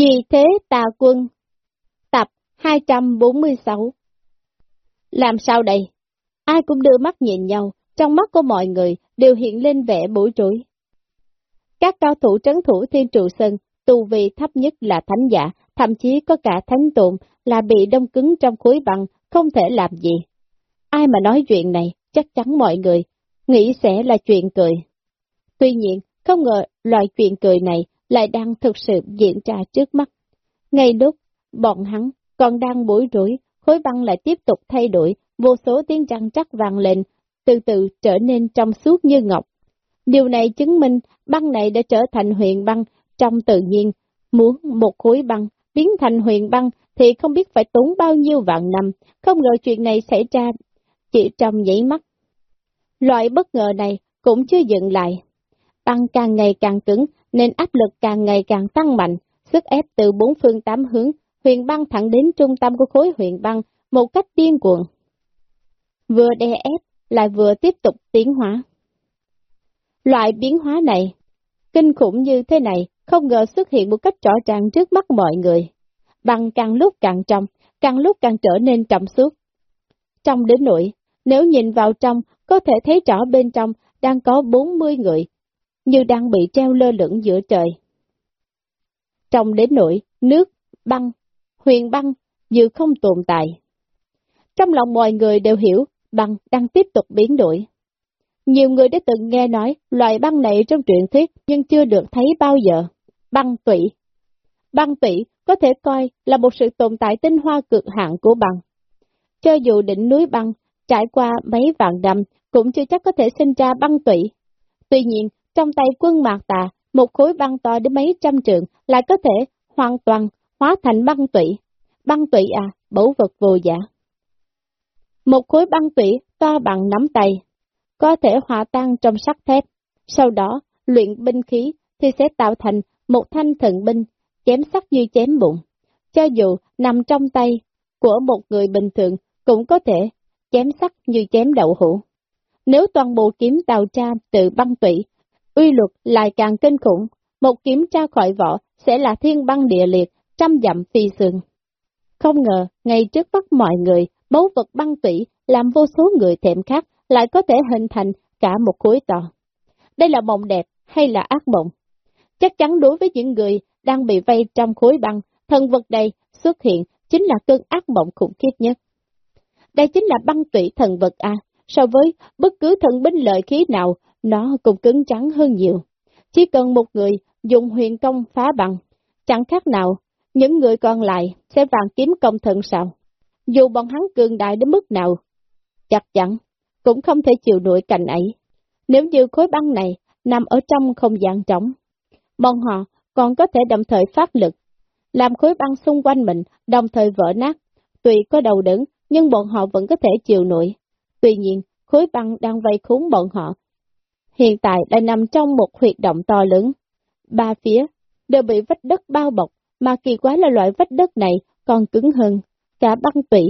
Vì thế tà quân, tập 246 Làm sao đây? Ai cũng đưa mắt nhìn nhau, trong mắt của mọi người đều hiện lên vẻ bối rối. Các cao thủ trấn thủ thiên trụ sơn, tu vi thấp nhất là thánh giả, thậm chí có cả thánh tụng là bị đông cứng trong khối băng, không thể làm gì. Ai mà nói chuyện này, chắc chắn mọi người nghĩ sẽ là chuyện cười. Tuy nhiên, không ngờ loại chuyện cười này lại đang thực sự diễn ra trước mắt. Ngay lúc bọn hắn còn đang bối rối, khối băng lại tiếp tục thay đổi, vô số tiếng răng chắc vàng lên, từ từ trở nên trong suốt như ngọc. Điều này chứng minh băng này đã trở thành huyền băng trong tự nhiên. Muốn một khối băng biến thành huyền băng thì không biết phải tốn bao nhiêu vạn năm, không ngờ chuyện này xảy ra chỉ trong nhảy mắt. Loại bất ngờ này cũng chưa dừng lại. Băng càng ngày càng cứng nên áp lực càng ngày càng tăng mạnh, sức ép từ bốn phương tám hướng, huyền băng thẳng đến trung tâm của khối huyền băng một cách điên cuồng. Vừa đè ép lại vừa tiếp tục tiến hóa. Loại biến hóa này, kinh khủng như thế này, không ngờ xuất hiện một cách rõ ràng trước mắt mọi người. Băng càng lúc càng trong, càng lúc càng trở nên trọng suốt. Trong đến nỗi, nếu nhìn vào trong, có thể thấy rõ bên trong đang có 40 người, như đang bị treo lơ lửng giữa trời. Trong đến nỗi, nước, băng, huyền băng, như không tồn tại. Trong lòng mọi người đều hiểu, băng đang tiếp tục biến đổi. Nhiều người đã từng nghe nói loài băng này trong truyện thuyết nhưng chưa được thấy bao giờ. Băng tủy Băng tủy có thể coi là một sự tồn tại tinh hoa cực hạn của băng. Cho dù đỉnh núi băng trải qua mấy vạn năm cũng chưa chắc có thể sinh ra băng tủy. Tuy nhiên, trong tay quân mạc tà, một khối băng to đến mấy trăm trượng lại có thể hoàn toàn hóa thành băng tụy, Băng tụy à, bổ vật vô giả. Một khối băng tụy to bằng nắm tay, có thể hòa tan trong sắt thép, sau đó luyện binh khí thì sẽ tạo thành một thanh thần binh, chém sắt như chém bụng. Cho dù nằm trong tay của một người bình thường cũng có thể chém sắt như chém đậu hũ. Nếu toàn bộ kiếm tàu tra từ băng tụy uy luật lại càng kinh khủng, một kiếm tra khỏi vỏ sẽ là thiên băng địa liệt, trăm dặm phi sừng. Không ngờ, ngay trước mắt mọi người, báu vật băng tủy làm vô số người thèm khát lại có thể hình thành cả một khối to. Đây là mộng đẹp hay là ác mộng? Chắc chắn đối với những người đang bị vây trong khối băng, thần vật đây xuất hiện chính là cơn ác mộng khủng khiếp nhất. Đây chính là băng tủy thần vật A, so với bất cứ thần binh lợi khí nào, nó cũng cứng trắng hơn nhiều. Chỉ cần một người dùng huyền công phá bằng, chẳng khác nào, những người còn lại sẽ vàng kiếm công thần sao. Dù bọn hắn cường đại đến mức nào, chắc chắn cũng không thể chịu nổi cảnh ấy. Nếu như khối băng này nằm ở trong không gian trống, bọn họ còn có thể đồng thời phát lực, làm khối băng xung quanh mình đồng thời vỡ nát, tùy có đầu đứng, nhưng bọn họ vẫn có thể chịu nổi. Tuy nhiên, khối băng đang vây khốn bọn họ. Hiện tại lại nằm trong một huyệt động to lớn. Ba phía đều bị vách đất bao bọc, mà kỳ quái là loại vách đất này còn cứng hơn, cả băng tủy.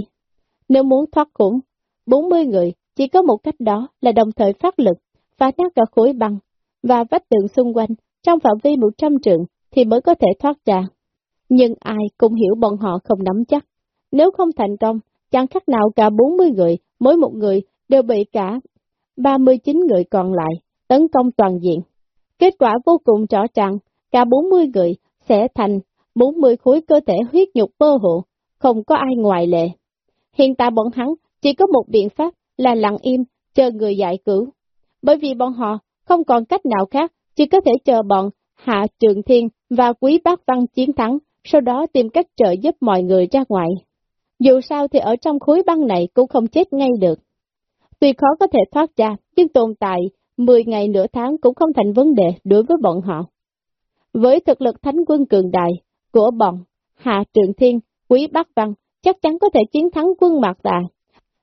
Nếu muốn thoát khủng, 40 người chỉ có một cách đó là đồng thời phát lực, phá nát cả khối băng và vách tường xung quanh trong phạm vi 100 trượng thì mới có thể thoát ra. Nhưng ai cũng hiểu bọn họ không nắm chắc. Nếu không thành công, chẳng khác nào cả 40 người, mỗi một người đều bị cả 39 người còn lại tấn công toàn diện. Kết quả vô cùng rõ ràng, cả 40 người sẽ thành 40 khối cơ thể huyết nhục bơ hộ, không có ai ngoại lệ. Hiện tại bọn hắn chỉ có một biện pháp là lặng im, chờ người giải cứu. Bởi vì bọn họ không còn cách nào khác, chỉ có thể chờ bọn Hạ Trường Thiên và Quý Bác Văn chiến thắng, sau đó tìm cách trợ giúp mọi người ra ngoài. Dù sao thì ở trong khối băng này cũng không chết ngay được. Tuy khó có thể thoát ra, nhưng tồn tại 10 ngày nửa tháng cũng không thành vấn đề đối với bọn họ. Với thực lực thánh quân cường đại của bọn Hạ Trường Thiên, Quý Bắc Văn chắc chắn có thể chiến thắng quân Mạc Tà.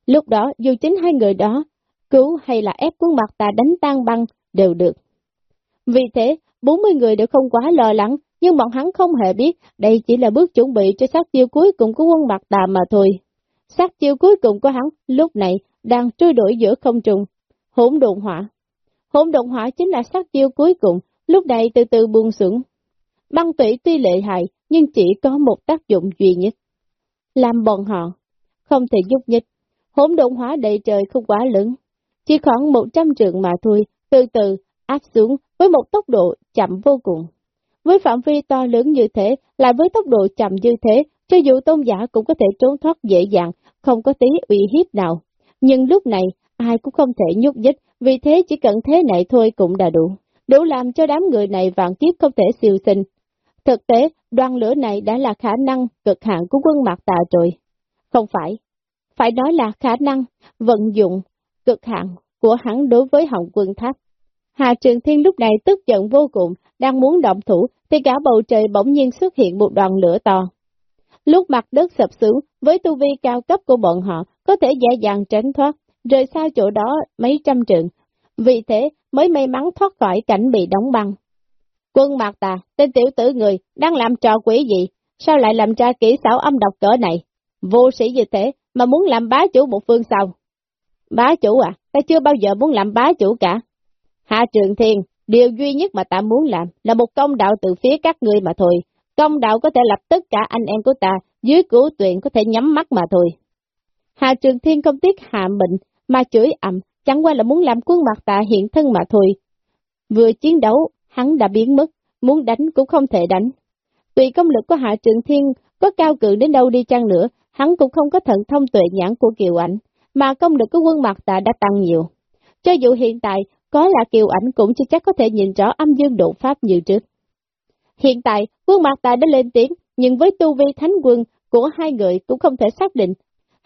Lúc đó dù chính hai người đó cứu hay là ép quân Mạc Tà đánh tan băng đều được. Vì thế, 40 người đều không quá lo lắng, nhưng bọn hắn không hề biết đây chỉ là bước chuẩn bị cho sát chiêu cuối cùng của quân Mạc Tà mà thôi. Sát chiêu cuối cùng của hắn lúc này đang trôi đổi giữa không trung, hỗn độn hỏa. Hỗn động hỏa chính là sát chiêu cuối cùng, lúc này từ từ buông xuống. Băng tủy tuy lệ hại, nhưng chỉ có một tác dụng duy nhất. Làm bọn họ không thể giúp nhích, hỗn động hỏa đầy trời không quá lớn, chỉ khoảng 100 trượng mà thôi, từ từ áp xuống với một tốc độ chậm vô cùng. Với phạm vi to lớn như thế, lại với tốc độ chậm như thế, cho dù tôn giả cũng có thể trốn thoát dễ dàng, không có tí uy hiếp nào. Nhưng lúc này, ai cũng không thể nhúc nhích, vì thế chỉ cần thế này thôi cũng đã đủ. Đủ làm cho đám người này vạn kiếp không thể siêu sinh. Thực tế, đoàn lửa này đã là khả năng cực hạn của quân mặt tà rồi. Không phải. Phải nói là khả năng vận dụng cực hạn của hắn đối với hồng quân tháp. Hà Trường Thiên lúc này tức giận vô cùng, đang muốn động thủ, thì cả bầu trời bỗng nhiên xuất hiện một đoàn lửa to. Lúc mặt đất sập xuống, với tu vi cao cấp của bọn họ, có thể dễ dàng tránh thoát, rời xa chỗ đó mấy trăm trượng. Vì thế, mới may mắn thoát khỏi cảnh bị đóng băng. Quân Mạc Tà, tên tiểu tử người, đang làm trò quỷ gì? Sao lại làm ra kỹ xảo âm độc cỡ này? Vô sĩ như thế, mà muốn làm bá chủ một phương sao? Bá chủ à, ta chưa bao giờ muốn làm bá chủ cả. Hạ Trường Thiên, điều duy nhất mà ta muốn làm là một công đạo từ phía các ngươi mà thôi. Công đạo có thể lập tất cả anh em của ta, dưới cửu tuyển có thể nhắm mắt mà thôi. Hạ Trường Thiên không tiếc hạ mệnh, mà chửi ầm, chẳng qua là muốn làm quân mặt tạ hiện thân mà thôi. Vừa chiến đấu, hắn đã biến mất, muốn đánh cũng không thể đánh. Tùy công lực của Hạ Trường Thiên có cao cường đến đâu đi chăng nữa, hắn cũng không có thận thông tuệ nhãn của Kiều Ảnh, mà công lực của quân mặt tạ đã tăng nhiều. Cho dù hiện tại có là Kiều Ảnh cũng chưa chắc có thể nhìn rõ âm dương độ pháp như trước. Hiện tại, quân mặt tạ đã lên tiếng, nhưng với tu vi thánh quân của hai người cũng không thể xác định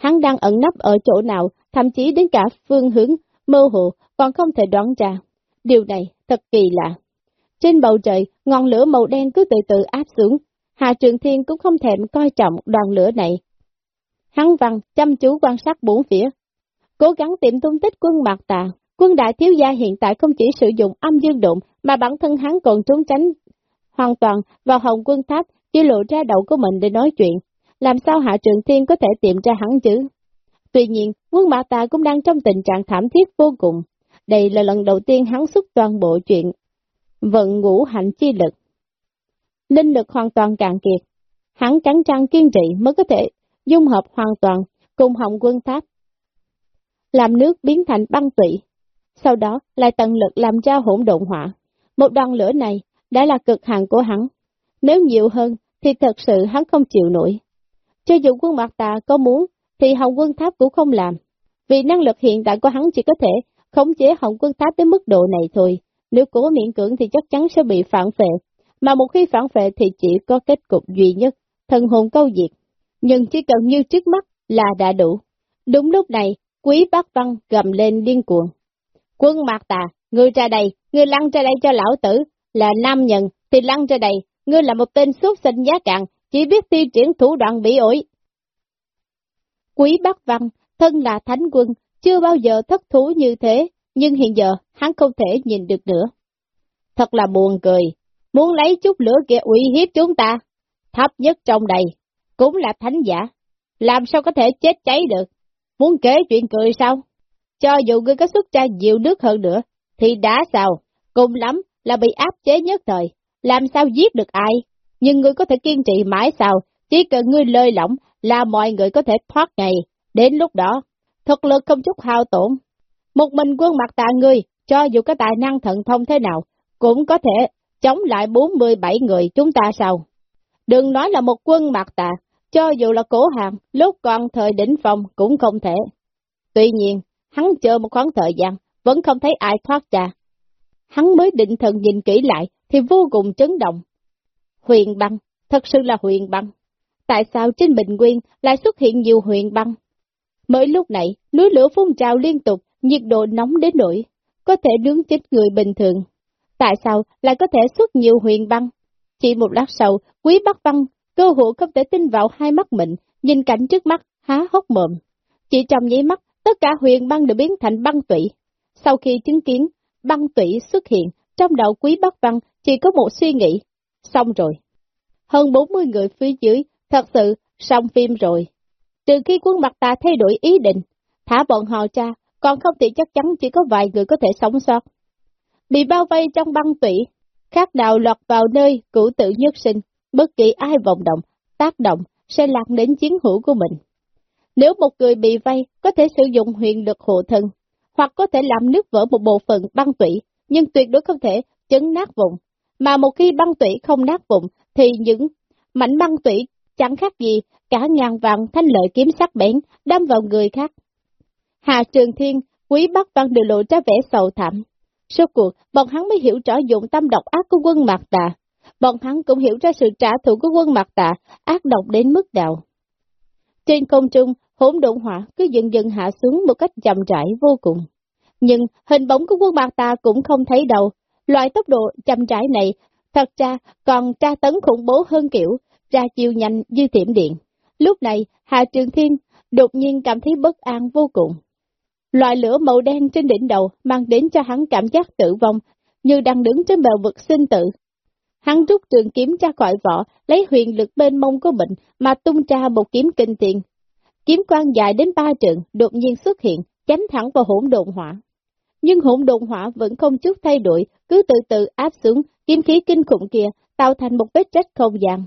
hắn đang ẩn nấp ở chỗ nào, thậm chí đến cả phương hướng, mơ hồ, còn không thể đoán ra. Điều này thật kỳ lạ. Trên bầu trời, ngọn lửa màu đen cứ từ từ áp xuống, Hà Trường Thiên cũng không thèm coi trọng đoàn lửa này. Hắn văn chăm chú quan sát bốn phía, cố gắng tìm tung tích quân mạc tà. Quân đại thiếu gia hiện tại không chỉ sử dụng âm dương độn, mà bản thân hắn còn trốn tránh hoàn toàn vào hồng quân tháp, chỉ lộ ra đầu của mình để nói chuyện. Làm sao Hạ Trường Thiên có thể tìm ra hắn chứ? Tuy nhiên, quân mã tà cũng đang trong tình trạng thảm thiết vô cùng. Đây là lần đầu tiên hắn xuất toàn bộ chuyện vận ngũ hạnh chi lực. Linh lực hoàn toàn cạn kiệt. Hắn cắn răng kiên trì mới có thể dung hợp hoàn toàn cùng hồng quân tháp. Làm nước biến thành băng tụy. Sau đó lại tận lực làm ra hỗn độn hỏa. Một đoàn lửa này đã là cực hạn của hắn. Nếu nhiều hơn thì thật sự hắn không chịu nổi. Cho dù quân mặt tà có muốn thì hồng quân tháp cũng không làm. Vì năng lực hiện tại của hắn chỉ có thể khống chế hồng quân tháp đến mức độ này thôi. Nếu cố miễn cưỡng thì chắc chắn sẽ bị phản vệ, Mà một khi phản vệ thì chỉ có kết cục duy nhất, thần hồn câu diệt. Nhưng chỉ cần như trước mắt là đã đủ. Đúng lúc này, quý bác văn gầm lên điên cuồng. Quân mạc tà, ngươi ra đây, ngươi lăn ra đây cho lão tử, là nam nhân thì lăn ra đây, ngươi là một tên xuất sinh giá cạn, chỉ biết tiêu triển thủ đoạn bị ổi. Quý bác văn, thân là thánh quân, chưa bao giờ thất thú như thế, nhưng hiện giờ hắn không thể nhìn được nữa. Thật là buồn cười, muốn lấy chút lửa kia uy hiếp chúng ta, thấp nhất trong đây, cũng là thánh giả, làm sao có thể chết cháy được, muốn kể chuyện cười sao? Cho dù ngươi có xuất ra nhiều nước hơn nữa, thì đã sao, cùng lắm là bị áp chế nhất thời, làm sao giết được ai, nhưng ngươi có thể kiên trì mãi sao, chỉ cần ngươi lơi lỏng là mọi người có thể thoát ngày, đến lúc đó, thực lực không chút hao tổn, một mình quân mặt tạ ngươi, cho dù có tài năng thận thông thế nào, cũng có thể chống lại 47 người chúng ta sao? Đừng nói là một quân mặt tạ, cho dù là cổ hàng, lúc còn thời đỉnh phòng cũng không thể. Tuy nhiên, hắn chờ một khoảng thời gian, vẫn không thấy ai thoát ra. Hắn mới định thần nhìn kỹ lại, thì vô cùng chấn động. Huyền băng, thật sự là huyền băng. Tại sao trên Bình Nguyên lại xuất hiện nhiều huyền băng? Mới lúc này, núi lửa phun trào liên tục, nhiệt độ nóng đến nỗi, có thể nướng chết người bình thường. Tại sao lại có thể xuất nhiều huyền băng? Chỉ một lát sau, quý bắc băng, cơ hội không thể tin vào hai mắt mình, nhìn cảnh trước mắt, há hốc mồm. Chỉ trong nháy mắt, tất cả huyền băng đều biến thành băng tủy. Sau khi chứng kiến băng tủy xuất hiện, trong đầu quý bắc băng chỉ có một suy nghĩ. Xong rồi. Hơn 40 người phía dưới, thật sự, xong phim rồi. Trừ khi quân mặt ta thay đổi ý định, thả bọn họ ra, còn không thì chắc chắn chỉ có vài người có thể sống sót. Bị bao vây trong băng tủy, khác đạo lọt vào nơi cửu tự nhất sinh, bất kỳ ai vọng động, tác động, sẽ lạc đến chiến hữu của mình. Nếu một người bị vây, có thể sử dụng huyền lực hộ thân, hoặc có thể làm nước vỡ một bộ phận băng tủy, nhưng tuyệt đối không thể chấn nát vùng. Mà một khi băng tủy không nát vùng, thì những mảnh băng tủy chẳng khác gì cả ngàn vạn thanh lợi kiếm sắc bén đâm vào người khác. Hà Trường Thiên, quý Bắc Văn đều lộ ra vẻ sầu thảm. Số cuộc, bọn hắn mới hiểu rõ dụng tâm độc ác của quân Mạc Tà. Bọn hắn cũng hiểu ra sự trả thù của quân Mạc Tà ác độc đến mức nào. Trên không trung, hỗn độn hỏa cứ dần dần hạ xuống một cách chậm rãi vô cùng. Nhưng hình bóng của quân Mạc Tà cũng không thấy đâu. Loại tốc độ chậm rãi này thật ra còn tra tấn khủng bố hơn kiểu ra chiêu nhanh như tiệm điện. Lúc này, Hà Trường Thiên đột nhiên cảm thấy bất an vô cùng. Loại lửa màu đen trên đỉnh đầu mang đến cho hắn cảm giác tử vong, như đang đứng trên bờ vực sinh tử. Hắn rút trường kiếm ra khỏi vỏ, lấy huyền lực bên mông của mình mà tung ra một kiếm kinh tiền. Kiếm quang dài đến ba trường, đột nhiên xuất hiện, chém thẳng vào hỗn độn hỏa. Nhưng hỗn độn hỏa vẫn không chút thay đổi, cứ từ từ áp xuống, kiếm khí kinh khủng kia, tạo thành một vết rách không gian.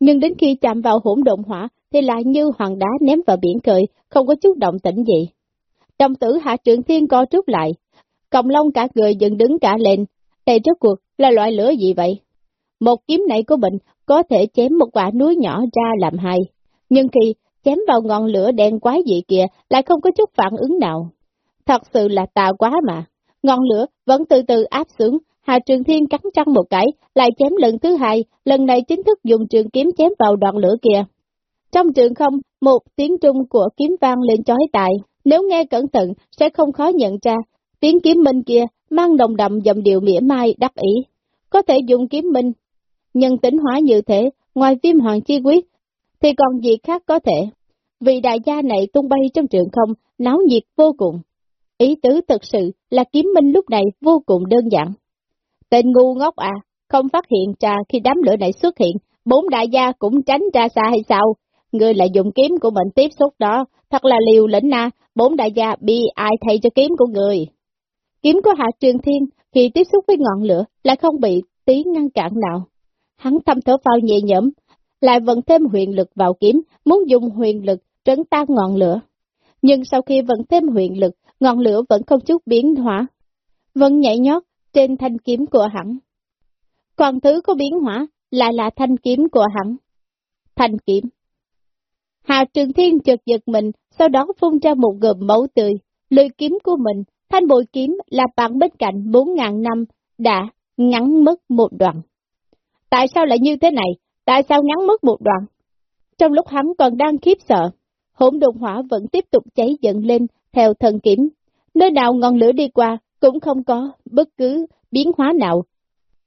Nhưng đến khi chạm vào hỗn độn hỏa, thì lại như hoàng đá ném vào biển cười, không có chút động tĩnh gì. Đồng tử hạ trường thiên co rút lại, cộng long cả người dựng đứng cả lên, đây rốt cuộc là loại lửa gì vậy? Một kiếm này của mình có thể chém một quả núi nhỏ ra làm hai, nhưng khi chém vào ngọn lửa đen quái dị kia lại không có chút phản ứng nào. Thật sự là tà quá mà, ngọn lửa vẫn từ từ áp xuống, Hà Trường Thiên cắn trăng một cái, lại chém lần thứ hai, lần này chính thức dùng trường kiếm chém vào đoạn lửa kia. Trong trường không, một tiếng trung của kiếm vang lên chói tai, nếu nghe cẩn thận sẽ không khó nhận ra, tiếng kiếm minh kia mang đồng đậm dòng điệu mỉa mai đắc ý. Có thể dùng kiếm minh, nhân tính hóa như thế, ngoài viêm hoàng chi quyết, thì còn gì khác có thể. Vì đại gia này tung bay trong trường không, náo nhiệt vô cùng. Ý tứ thật sự là kiếm minh lúc này vô cùng đơn giản. Tên ngu ngốc à, không phát hiện ra khi đám lửa này xuất hiện, bốn đại gia cũng tránh ra xa hay sao? Ngươi lại dùng kiếm của mình tiếp xúc đó, thật là liều lĩnh à, bốn đại gia bị ai thay cho kiếm của người. Kiếm của Hạ Trường Thiên khi tiếp xúc với ngọn lửa lại không bị tí ngăn cản nào. Hắn thâm thở phao nhẹ nhõm, lại vận thêm huyền lực vào kiếm, muốn dùng huyền lực trấn tan ngọn lửa. Nhưng sau khi vận thêm huyền lực, ngọn lửa vẫn không chút biến hóa, vẫn nhảy nhót trên thanh kiếm của hắn. Còn thứ có biến hóa lại là thanh kiếm của hắn. Thanh kiếm. Hà Trường Thiên chợt giật mình, sau đó phun ra một gồm máu tươi, lưỡi kiếm của mình, thanh bội kiếm là bạn bên cạnh 4.000 năm, đã ngắn mất một đoạn. Tại sao lại như thế này? Tại sao ngắn mất một đoạn? Trong lúc hắn còn đang khiếp sợ, hỗn độn hỏa vẫn tiếp tục cháy dần lên theo thần kiếm. Nơi nào ngọn lửa đi qua cũng không có bất cứ biến hóa nào.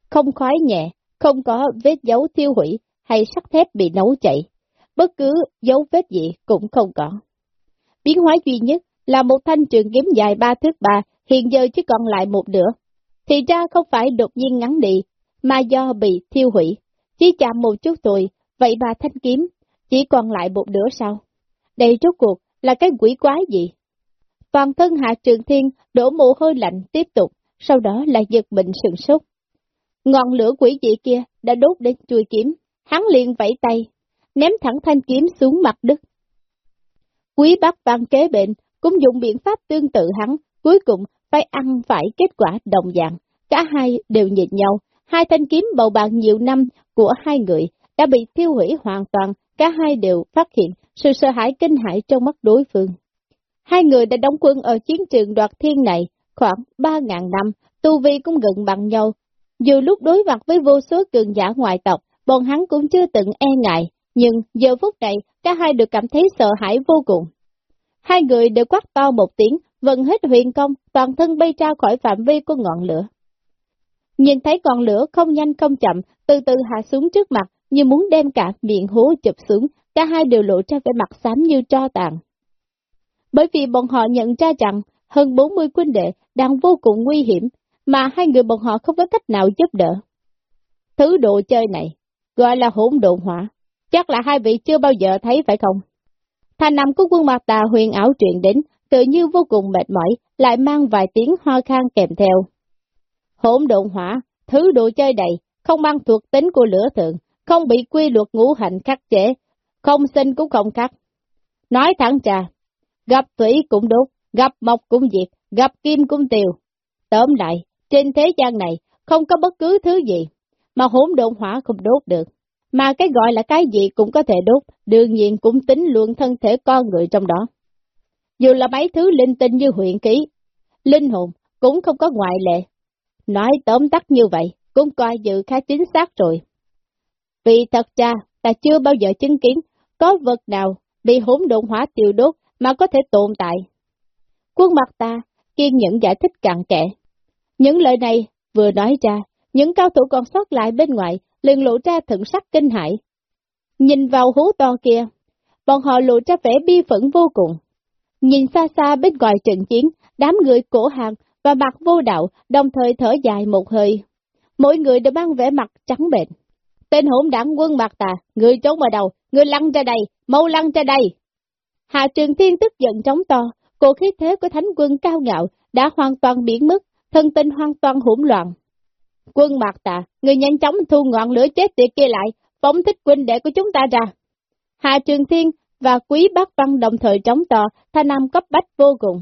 Không khói nhẹ, không có vết dấu thiêu hủy hay sắt thép bị nấu chảy. Bất cứ dấu vết gì cũng không có. Biến hóa duy nhất là một thanh trường kiếm dài ba thước ba, hiện giờ chỉ còn lại một nửa. Thì ra không phải đột nhiên ngắn đi, mà do bị thiêu hủy. Chỉ chạm một chút thôi, vậy mà thanh kiếm chỉ còn lại một nửa sao? Đây rốt cuộc là cái quỷ quái gì? Toàn thân hạ trường thiên đổ mồ hôi lạnh tiếp tục, sau đó là giật bệnh sừng sốt. Ngọn lửa quỷ dị kia đã đốt đến chui kiếm, hắn liền vẫy tay, ném thẳng thanh kiếm xuống mặt đất. Quý bác văn kế bệnh cũng dùng biện pháp tương tự hắn, cuối cùng phải ăn phải kết quả đồng dạng. Cả hai đều nhìn nhau, hai thanh kiếm bầu bàn nhiều năm của hai người đã bị tiêu hủy hoàn toàn, cả hai đều phát hiện sự sợ hãi kinh hãi trong mắt đối phương. Hai người đã đóng quân ở chiến trường đoạt thiên này khoảng 3.000 năm, tu vi cũng gần bằng nhau. Dù lúc đối mặt với vô số cường giả ngoại tộc, bọn hắn cũng chưa từng e ngại, nhưng giờ phút này cả hai đều cảm thấy sợ hãi vô cùng. Hai người đều quát to một tiếng, vận hết huyền công, toàn thân bay ra khỏi phạm vi của ngọn lửa. Nhìn thấy ngọn lửa không nhanh không chậm, từ từ hạ xuống trước mặt, như muốn đem cả miệng hố chụp xuống, cả hai đều lộ ra vẻ mặt xám như tro tàn. Bởi vì bọn họ nhận ra rằng hơn 40 quân đệ đang vô cùng nguy hiểm, mà hai người bọn họ không có cách nào giúp đỡ. Thứ đồ chơi này, gọi là hỗn độn hỏa, chắc là hai vị chưa bao giờ thấy phải không? Thanh nằm của quân mặt tà huyền ảo truyền đến, tự như vô cùng mệt mỏi, lại mang vài tiếng ho khan kèm theo. Hỗn độn hỏa, thứ đồ chơi đầy, không mang thuộc tính của lửa thượng, không bị quy luật ngũ hành khắc chế, không sinh cũng không khắc. Nói thẳng trà, gặp thủy cũng đốt, gặp mộc cũng diệt, gặp kim cũng tiêu. Tóm lại, trên thế gian này, không có bất cứ thứ gì, mà hỗn độn hỏa không đốt được. Mà cái gọi là cái gì cũng có thể đốt, đương nhiên cũng tính luôn thân thể con người trong đó. Dù là mấy thứ linh tinh như huyện ký, linh hồn cũng không có ngoại lệ. Nói tóm tắt như vậy, cũng coi dự khá chính xác rồi. Vì thật ra, ta chưa bao giờ chứng kiến có vật nào bị hỗn độn hỏa tiêu đốt mà có thể tồn tại. Quân mặt ta kiên nhẫn giải thích cặn kẽ. Những lời này vừa nói ra, những cao thủ còn sót lại bên ngoài liền lộ ra thận sắc kinh hãi. Nhìn vào hú to kia, bọn họ lộ ra vẻ bi phẫn vô cùng. Nhìn xa xa bên ngoài trận chiến, đám người cổ hàng và mặt vô đạo đồng thời thở dài một hơi. Mỗi người đều mang vẻ mặt trắng bệnh. Tên hỗn đảng quân mặt tà, người trốn vào đầu, người lăn ra đây, mau lăn ra đây. Hạ Trường Thiên tức giận trống to, cổ khí thế của thánh quân cao ngạo đã hoàn toàn biến mất, thân tinh hoàn toàn hỗn loạn. Quân Mạc Tà, người nhanh chóng thu ngọn lửa chết tiệt kia lại, phóng thích quân đệ của chúng ta ra. Hạ Trường Thiên và Quý Bác Văn đồng thời trống to, thanh nam cấp bách vô cùng.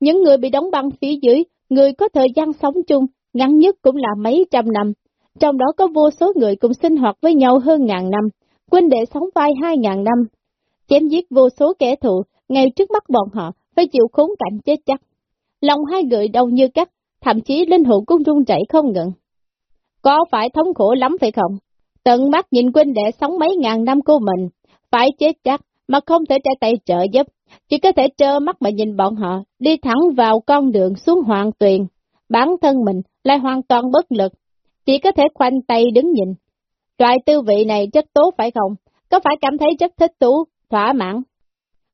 Những người bị đóng băng phía dưới, người có thời gian sống chung, ngắn nhất cũng là mấy trăm năm. Trong đó có vô số người cùng sinh hoạt với nhau hơn ngàn năm, quân đệ sống vai hai ngàn năm. Chém giết vô số kẻ thù, ngay trước mắt bọn họ, phải chịu khốn cảnh chết chắc. Lòng hai người đau như cắt, thậm chí linh hồn cũng run chảy không ngừng. Có phải thống khổ lắm phải không? Tận mắt nhìn quân đệ sống mấy ngàn năm của mình, phải chết chắc, mà không thể trả tay trợ giúp, chỉ có thể trơ mắt mà nhìn bọn họ đi thẳng vào con đường xuống hoàng tuyền. Bản thân mình lại hoàn toàn bất lực, chỉ có thể khoanh tay đứng nhìn. Loại tư vị này rất tốt phải không? Có phải cảm thấy rất thích thú, thỏa mãn?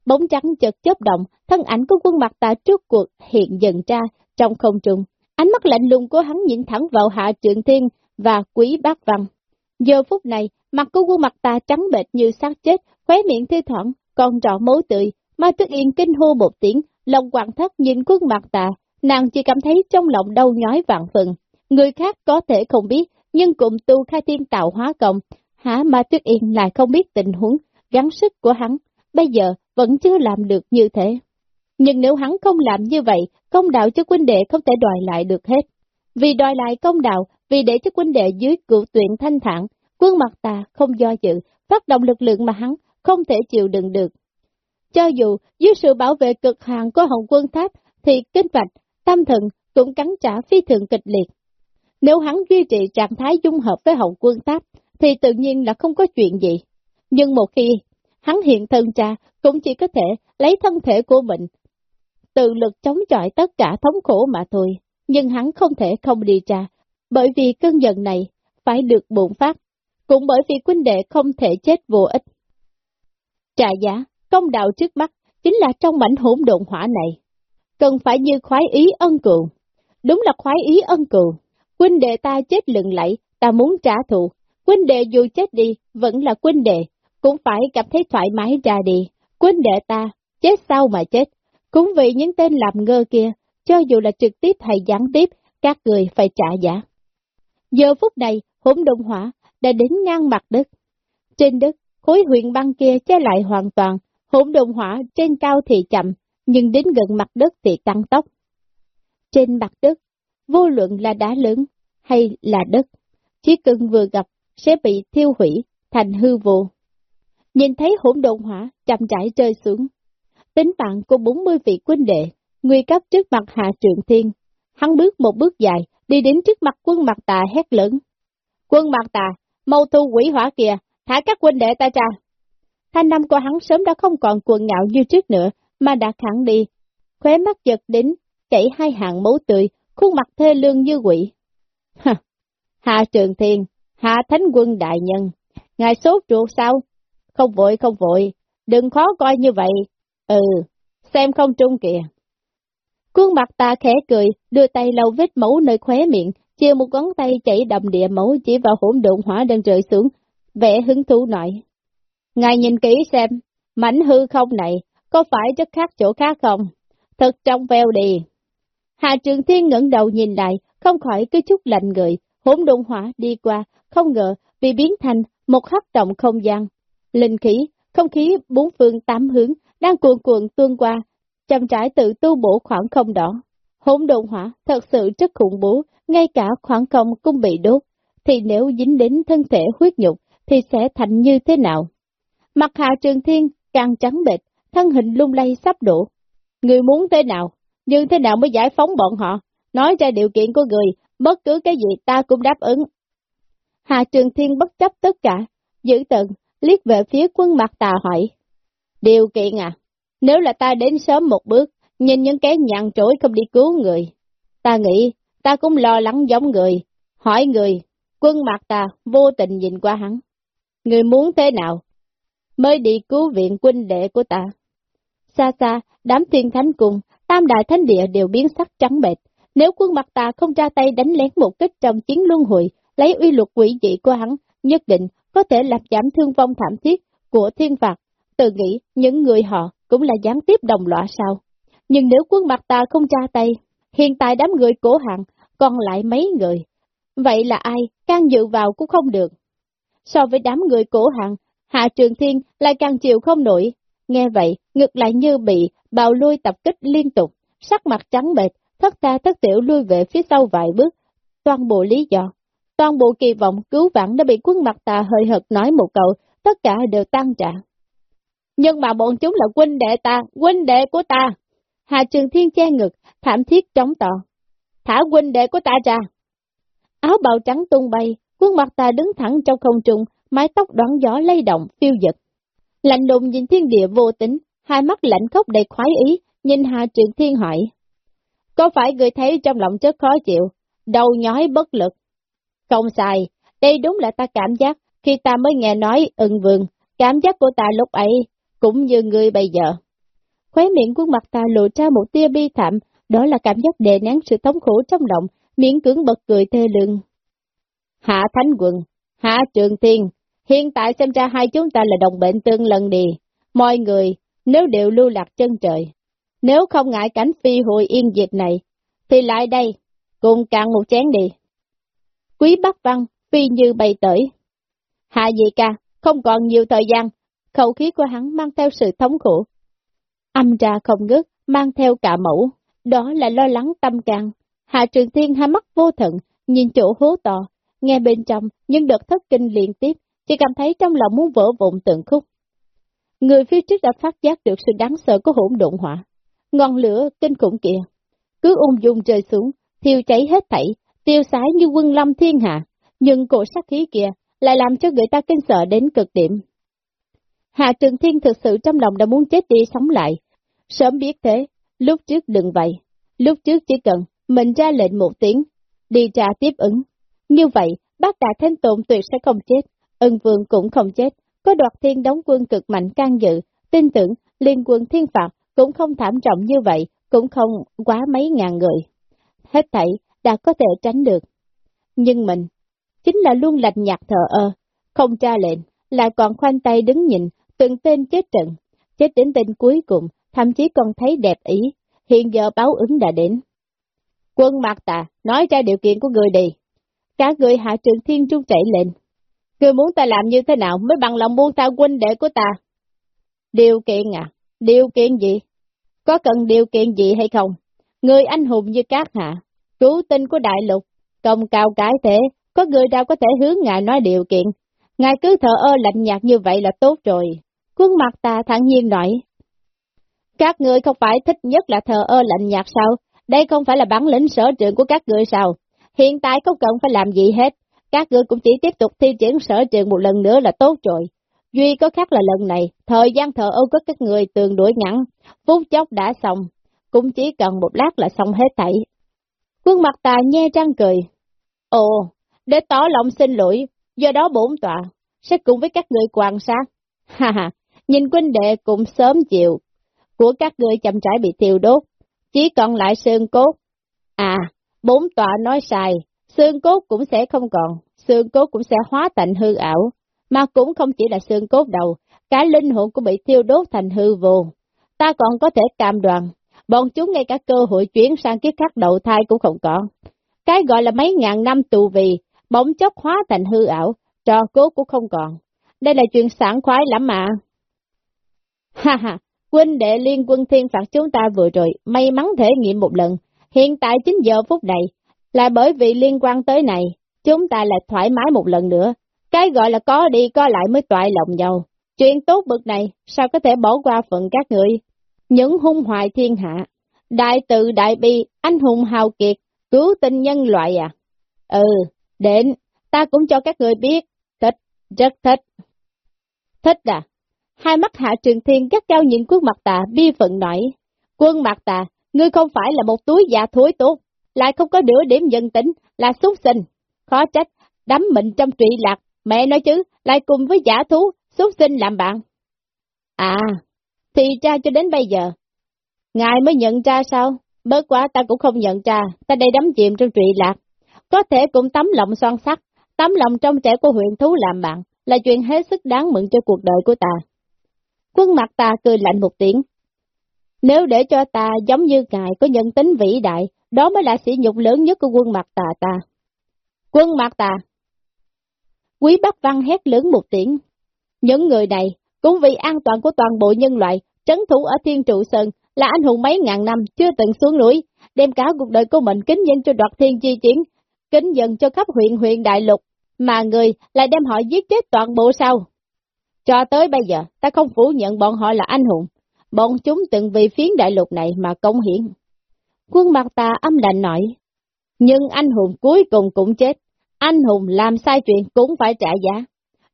Bóng trắng chợt chớp động, thân ảnh của quân mặt ta trước cuộc hiện dần ra trong không trung. Ánh mắt lạnh lùng của hắn nhìn thẳng vào hạ trượng thiên và quý bác văn. Giờ phút này, mặt của quân mặt ta trắng bệch như xác chết, khóe miệng thi thoảng, còn trọ máu tươi, ma Tuyết Yên kinh hô một tiếng, lòng quảng thất nhìn khuôn mặt ta nàng chỉ cảm thấy trong lòng đau nhói vạn phần. Người khác có thể không biết, nhưng cùng tu khai thiên tạo hóa cộng, hả ma Tuyết Yên lại không biết tình huống, gắn sức của hắn, bây giờ vẫn chưa làm được như thế. Nhưng nếu hắn không làm như vậy, công đạo cho quân đệ không thể đòi lại được hết. Vì đòi lại công đạo, vì để cho quân đệ dưới cựu tuyển thanh thản, quân mặt tà không do dự, phát động lực lượng mà hắn không thể chịu đựng được. Cho dù dưới sự bảo vệ cực hạn của Hồng quân tháp, thì kinh vạch, tâm thần cũng cắn trả phi thường kịch liệt. Nếu hắn duy trì trạng thái dung hợp với Hồng quân tháp, thì tự nhiên là không có chuyện gì. Nhưng một khi hắn hiện thân ra, cũng chỉ có thể lấy thân thể của mình, tự lực chống chọi tất cả thống khổ mà thôi. Nhưng hắn không thể không đi ra, bởi vì cơn giận này phải được bụng phát, cũng bởi vì quân đệ không thể chết vô ích. Trả giá, công đạo trước mắt, chính là trong mảnh hỗn độn hỏa này. Cần phải như khoái ý ân cừu. Đúng là khoái ý ân cừu. Quân đệ ta chết lừng lẫy, ta muốn trả thù. Quân đệ dù chết đi, vẫn là quân đệ, cũng phải cảm thấy thoải mái ra đi. quên đệ ta, chết sao mà chết. Cũng vì những tên làm ngơ kia, cho dù là trực tiếp hay gián tiếp, các người phải trả giá. Giờ phút này, hỗn đồng hỏa đã đến ngang mặt đất. Trên đất, khối huyện băng kia che lại hoàn toàn, hỗn đồng hỏa trên cao thì chậm, nhưng đến gần mặt đất thì tăng tốc. Trên mặt đất, vô luận là đá lớn hay là đất, chỉ cần vừa gặp sẽ bị thiêu hủy thành hư vô. Nhìn thấy hỗn độn hỏa chậm rãi rơi xuống, tính mạng của 40 vị quân đệ, nguy cấp trước mặt hạ trượng thiên, hắn bước một bước dài, đi đến trước mặt quân mặt tà hét lớn. Quân mặt tà, mau thu quỷ hỏa kìa, thả các quân đệ ta ra. Thanh năm của hắn sớm đã không còn cuồng ngạo như trước nữa, mà đã khẳng đi. Khóe mắt giật đến, chảy hai hàng máu tươi, khuôn mặt thê lương như quỷ. Hạ Trường Thiên, Hạ Thánh Quân Đại Nhân, ngài sốt ruột sao? Không vội, không vội, đừng khó coi như vậy. Ừ, xem không trung kìa. Khuôn mặt ta khẽ cười, đưa tay lau vết máu nơi khóe miệng, chia một ngón tay chảy đầm địa máu chỉ vào hỗn độn hỏa đang rơi xuống, vẻ hứng thú nói. Ngài nhìn kỹ xem, mảnh hư không này, có phải rất khác chỗ khác không? Thật trong veo đi. Hà Trường Thiên ngẩng đầu nhìn lại, không khỏi cứ chút lạnh người, hỗn độn hỏa đi qua, không ngờ vì biến thành một hắc động không gian, linh khí, không khí bốn phương tám hướng đang cuồn cuộn tuôn qua, chậm rãi tự tu bổ khoảng không đó. Hỗn độn hỏa thật sự rất khủng bố, ngay cả khoảng không cũng bị đốt, thì nếu dính đến thân thể huyết nhục thì sẽ thành như thế nào? Mặt hạ trường thiên càng trắng bệch, thân hình lung lay sắp đổ. Người muốn thế nào? Nhưng thế nào mới giải phóng bọn họ? Nói ra điều kiện của người, bất cứ cái gì ta cũng đáp ứng. Hạ Trường Thiên bất chấp tất cả, giữ tận, liếc về phía quân mặt tà hỏi. Điều kiện à? Nếu là ta đến sớm một bước, nhìn những cái nhàn trỗi không đi cứu người. Ta nghĩ, ta cũng lo lắng giống người. Hỏi người, quân mặt ta vô tình nhìn qua hắn. Người muốn thế nào? Mới đi cứu viện quân đệ của ta. Xa xa, đám thiên thánh cùng, tam đại thánh địa đều biến sắc trắng bệch. Nếu quân mặt ta không ra tay đánh lén một kích trong chiến luân hội, lấy uy luật quỷ dị của hắn, nhất định có thể làm giảm thương vong thảm thiết của thiên phạt. Tự nghĩ những người họ cũng là gián tiếp đồng lõa sao. Nhưng nếu quân mặt ta không ra tay, hiện tại đám người cổ hạng còn lại mấy người. Vậy là ai, can dự vào cũng không được. So với đám người cổ hạng, Hạ Trường Thiên lại càng chịu không nổi. Nghe vậy, ngực lại như bị bào lui tập kích liên tục, sắc mặt trắng bệch, thất ta thất tiểu lui về phía sau vài bước. Toàn bộ lý do, toàn bộ kỳ vọng cứu vãn đã bị quân mặt tà hơi hợt nói một câu, tất cả đều tan trả. Nhưng mà bọn chúng là huynh đệ ta, huynh đệ của ta. Hà Trường Thiên che ngực, thảm thiết trống to. Thả huynh đệ của ta ra. Áo bào trắng tung bay, quân mặt ta đứng thẳng trong không trung, mái tóc đoán gió lay động, phiêu dật. Lạnh lùng nhìn thiên địa vô tính, hai mắt lạnh khóc đầy khoái ý, nhìn Hà Trường Thiên hỏi. Có phải người thấy trong lòng rất khó chịu, đầu nhói bất lực? Không sai, đây đúng là ta cảm giác khi ta mới nghe nói ưng Vương. cảm giác của ta lúc ấy cũng như người bây giờ. Khóe miệng khuôn mặt ta lộ ra một tia bi thảm, đó là cảm giác đè nén sự thống khổ trong lòng, miễn cưỡng bật cười thê lương. Hạ Thánh Quân, Hạ Trường Thiên, hiện tại xem ra hai chúng ta là đồng bệnh tương lần đi. Mọi người, nếu đều lưu lạc chân trời, nếu không ngại cảnh phi hội yên diệt này, thì lại đây, cùng cạn một chén đi. Quý Bắc Văn, phi như bay tới. Hạ dị ca, không còn nhiều thời gian, khẩu khí của hắn mang theo sự thống khổ. Âm ra không ngớt, mang theo cả mẫu, đó là lo lắng tâm can. Hạ Trường Thiên hai mắt vô thận, nhìn chỗ hố to, nghe bên trong những đợt thất kinh liên tiếp, chỉ cảm thấy trong lòng muốn vỡ vụn từng khúc. Người phía trước đã phát giác được sự đáng sợ của hỗn độn hỏa. Ngọn lửa kinh khủng kia, cứ ung dung rơi xuống, thiêu cháy hết thảy, tiêu sái như quân lâm thiên hạ, nhưng cổ sát khí kia lại làm cho người ta kinh sợ đến cực điểm. Hạ Trường Thiên thực sự trong lòng đã muốn chết đi sống lại. Sớm biết thế, lúc trước đừng vậy. Lúc trước chỉ cần mình ra lệnh một tiếng, đi ra tiếp ứng. Như vậy, bác đại thanh tồn tuyệt sẽ không chết, ân vương cũng không chết. Có đoạt thiên đóng quân cực mạnh can dự, tin tưởng liên quân thiên phạt cũng không thảm trọng như vậy, cũng không quá mấy ngàn người. Hết thảy đã có thể tránh được. Nhưng mình, chính là luôn lạnh nhạt thờ ơ, không tra lệnh, lại còn khoanh tay đứng nhìn, từng tên chết trận, chết đến tên cuối cùng, thậm chí còn thấy đẹp ý, hiện giờ báo ứng đã đến. Quân Mạc Tà, nói ra điều kiện của người đi. Cả người hạ trường thiên trung chạy lên. Người muốn ta làm như thế nào mới bằng lòng buông ta huynh đệ của ta? Điều kiện à? Điều kiện gì? Có cần điều kiện gì hay không? Người anh hùng như các hạ, cứu tinh của đại lục, công cao cái thế, có người đâu có thể hướng ngài nói điều kiện. Ngài cứ thở ơ lạnh nhạt như vậy là tốt rồi. Quân mặt ta thẳng nhiên nói. Các người không phải thích nhất là thờ ơ lạnh nhạt sao? Đây không phải là bản lĩnh sở trường của các người sao? Hiện tại không cần phải làm gì hết. Các người cũng chỉ tiếp tục thi triển sở trường một lần nữa là tốt rồi. Duy có khác là lần này, thời gian thờ ơ của các người tương đối ngắn, phút chốc đã xong, cũng chỉ cần một lát là xong hết thảy. Quân mặt tà nhe răng cười. Ồ, để tỏ lòng xin lỗi, do đó bổn tọa, sẽ cùng với các người quan sát. Ha ha, nhìn quân đệ cũng sớm chịu, của các người chậm trải bị tiêu đốt, chỉ còn lại xương cốt. À, bốn tọa nói sai, xương cốt cũng sẽ không còn, xương cốt cũng sẽ hóa thành hư ảo, mà cũng không chỉ là xương cốt đầu, cái linh hồn cũng bị thiêu đốt thành hư vô. Ta còn có thể cam đoàn, bọn chúng ngay cả cơ hội chuyển sang kiếp khác đầu thai cũng không có. Cái gọi là mấy ngàn năm tù vì, bỗng chốc hóa thành hư ảo, trò cố cũng không còn. Đây là chuyện sảng khoái lắm mà. Ha ha, quân đệ liên quân thiên phạt chúng ta vừa rồi, may mắn thể nghiệm một lần. Hiện tại chính giờ phút này, là bởi vì liên quan tới này, chúng ta lại thoải mái một lần nữa. Cái gọi là có đi có lại mới toại lòng nhau. Chuyện tốt bực này, sao có thể bỏ qua phận các người? Những hung hoại thiên hạ, đại tự đại bi, anh hùng hào kiệt, cứu tinh nhân loại à? Ừ, đến, ta cũng cho các người biết, thích, rất thích. Thích à? Hai mắt hạ trường thiên gắt cao nhìn quân mặt tà bi phận nổi. Quân mặt tà, ngươi không phải là một túi già thối tốt, lại không có nửa điểm dân tính, là xuất sinh. Khó trách, đắm mình trong trụy lạc, mẹ nói chứ, lại cùng với giả thú, xuất sinh làm bạn. À, thì ra cho đến bây giờ, ngài mới nhận ra sao? Bớt quá ta cũng không nhận ra, ta đây đắm chìm trong trụy lạc. Có thể cũng tấm lòng son sắc, tấm lòng trong trẻ của huyện thú làm bạn, là chuyện hết sức đáng mừng cho cuộc đời của ta. Quân mặt ta cười lạnh một tiếng. Nếu để cho ta giống như ngài có nhân tính vĩ đại, đó mới là sỉ nhục lớn nhất của quân mặt tà ta. Quân mặt tà! Quý Bắc Văn hét lớn một tiếng. Những người này, cũng vì an toàn của toàn bộ nhân loại, trấn thủ ở Thiên Trụ Sơn, là anh hùng mấy ngàn năm, chưa từng xuống núi, đem cả cuộc đời của mình kính dân cho đoạt thiên chi chiến, kính dân cho khắp huyện huyện đại lục, mà người lại đem họ giết chết toàn bộ sao? Cho tới bây giờ, ta không phủ nhận bọn họ là anh hùng, bọn chúng từng vì phiến đại lục này mà công hiển. Quân mặt ta âm lạnh nói, nhưng anh hùng cuối cùng cũng chết, anh hùng làm sai chuyện cũng phải trả giá.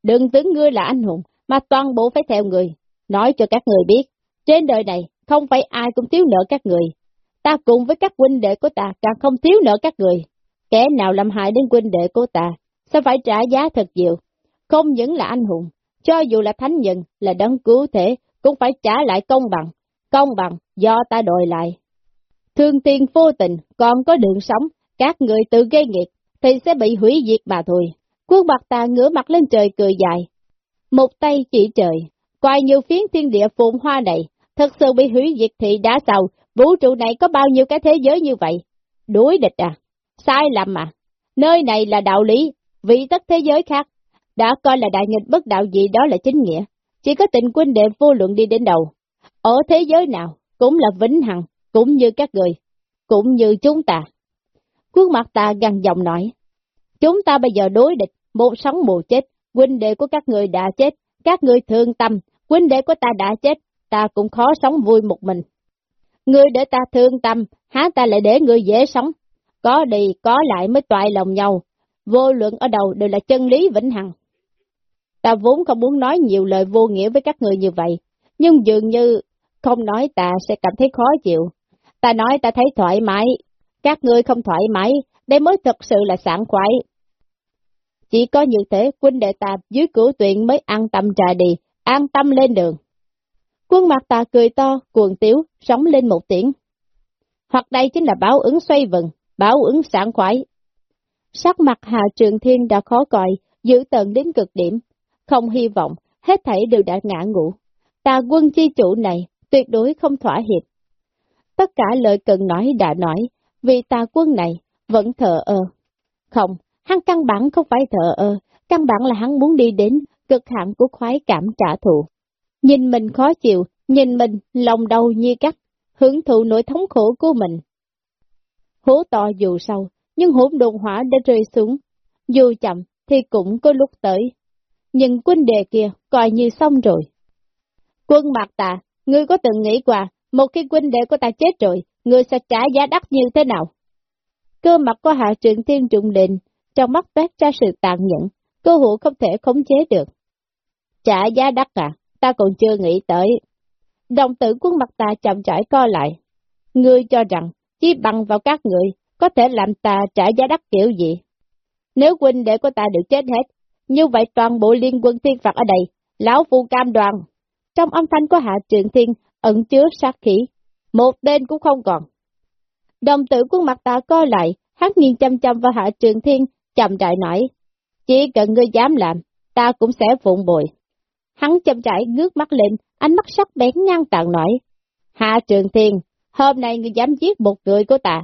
Đừng tưởng ngươi là anh hùng, mà toàn bộ phải theo người. Nói cho các người biết, trên đời này không phải ai cũng thiếu nợ các người. Ta cùng với các huynh đệ của ta càng không thiếu nợ các người. Kẻ nào làm hại đến huynh đệ của ta, sẽ phải trả giá thật nhiều. Không những là anh hùng, cho dù là thánh nhân, là đấng cứu thể, cũng phải trả lại công bằng. Công bằng do ta đòi lại. Thương tiên vô tình, còn có đường sống, các người tự gây nghiệp thì sẽ bị hủy diệt mà thôi. Quân bạc ta ngửa mặt lên trời cười dài. Một tay chỉ trời, coi nhiều phiến thiên địa phồn hoa này, thật sự bị hủy diệt thì đã sao, vũ trụ này có bao nhiêu cái thế giới như vậy? đối địch à? Sai lầm à? Nơi này là đạo lý, vị tất thế giới khác, đã coi là đại nghịch bất đạo gì đó là chính nghĩa, chỉ có tình quân đệ vô luận đi đến đầu. Ở thế giới nào, cũng là vĩnh hằng, cũng như các người, cũng như chúng ta. Khuôn mặt ta gằn giọng nói, chúng ta bây giờ đối địch, một sống một chết, huynh đệ của các người đã chết, các người thương tâm, huynh đệ của ta đã chết, ta cũng khó sống vui một mình. Người để ta thương tâm, há ta lại để người dễ sống, có đi có lại mới toại lòng nhau, vô luận ở đầu đều là chân lý vĩnh hằng. Ta vốn không muốn nói nhiều lời vô nghĩa với các người như vậy, nhưng dường như không nói ta sẽ cảm thấy khó chịu. Ta nói ta thấy thoải mái, các ngươi không thoải mái, đây mới thật sự là sảng khoái. Chỉ có như thế, quân đệ tạp dưới cửu tuyện mới an tâm trà đi, an tâm lên đường. Quân mặt ta cười to, cuồng tiếu, sống lên một tiếng. Hoặc đây chính là báo ứng xoay vần, báo ứng sảng khoái. Sắc mặt Hà Trường Thiên đã khó coi, giữ tận đến cực điểm, không hy vọng, hết thảy đều đã ngã ngủ. Tà quân chi chủ này tuyệt đối không thỏa hiệp. Tất cả lời cần nói đã nói, vì tà quân này vẫn thờ ơ. Không, hắn căn bản không phải thợ ơ, căn bản là hắn muốn đi đến cực hạn của khoái cảm trả thù. Nhìn mình khó chịu, nhìn mình lòng đau như cắt, hưởng thụ nỗi thống khổ của mình. Hố to dù sâu, nhưng hỗn đồn hỏa đã rơi xuống. Dù chậm thì cũng có lúc tới. Nhưng quân đề kia coi như xong rồi. Quân Mạc Tà, ngươi có từng nghĩ qua, một khi quân đệ của ta chết rồi, ngươi sẽ trả giá đắt như thế nào? Cơ mặt của hạ truyện thiên trụng định, trong mắt toát ra sự tàn nhẫn, cơ hội không thể khống chế được. Trả giá đắt à, ta còn chưa nghĩ tới. Đồng tử quân mặt ta chậm rãi co lại. Ngươi cho rằng, chỉ bằng vào các người, có thể làm ta trả giá đắt kiểu gì? Nếu huynh đệ của ta được chết hết, như vậy toàn bộ liên quân thiên phạt ở đây, lão phu cam đoàn. Trong âm thanh của hạ trường thiên ẩn chứa sát khí, một tên cũng không còn. Đồng tử quân mặt ta co lại, hát nghiêng chăm chăm vào hạ trường thiên, chậm trại nói, chỉ cần ngươi dám làm, ta cũng sẽ phụng bồi. Hắn chậm trại ngước mắt lên, ánh mắt sắc bén ngang tàn nói, hạ trường thiên, hôm nay ngươi dám giết một người của ta,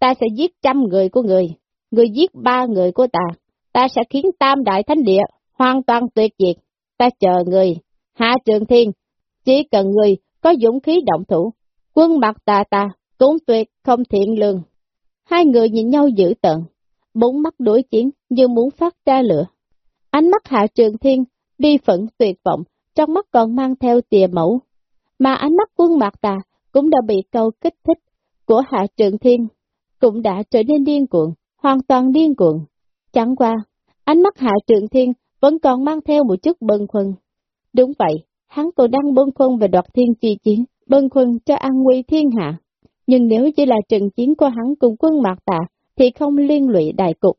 ta sẽ giết trăm người của người, ngươi giết ba người của ta, ta sẽ khiến tam đại thánh địa hoàn toàn tuyệt diệt. Ta chờ người, Hạ Trường Thiên, chỉ cần người có dũng khí động thủ, quân mặt ta ta cũng tuyệt không thiện lương. Hai người nhìn nhau dữ tợn, bốn mắt đối chiến như muốn phát ra lửa. Ánh mắt Hạ Trường Thiên bi phẫn tuyệt vọng, trong mắt còn mang theo tìa mẫu. Mà ánh mắt quân mạc tà cũng đã bị câu kích thích của Hạ Trường Thiên, cũng đã trở nên điên cuồng, hoàn toàn điên cuồng. Chẳng qua, ánh mắt Hạ Trường Thiên vẫn còn mang theo một chút bân khuân. Đúng vậy, hắn còn đang bân khuân về đoạt thiên chi chiến, bân khuân cho an nguy thiên hạ. Nhưng nếu chỉ là trận chiến của hắn cùng quân mạc tà thì không liên lụy đại cục.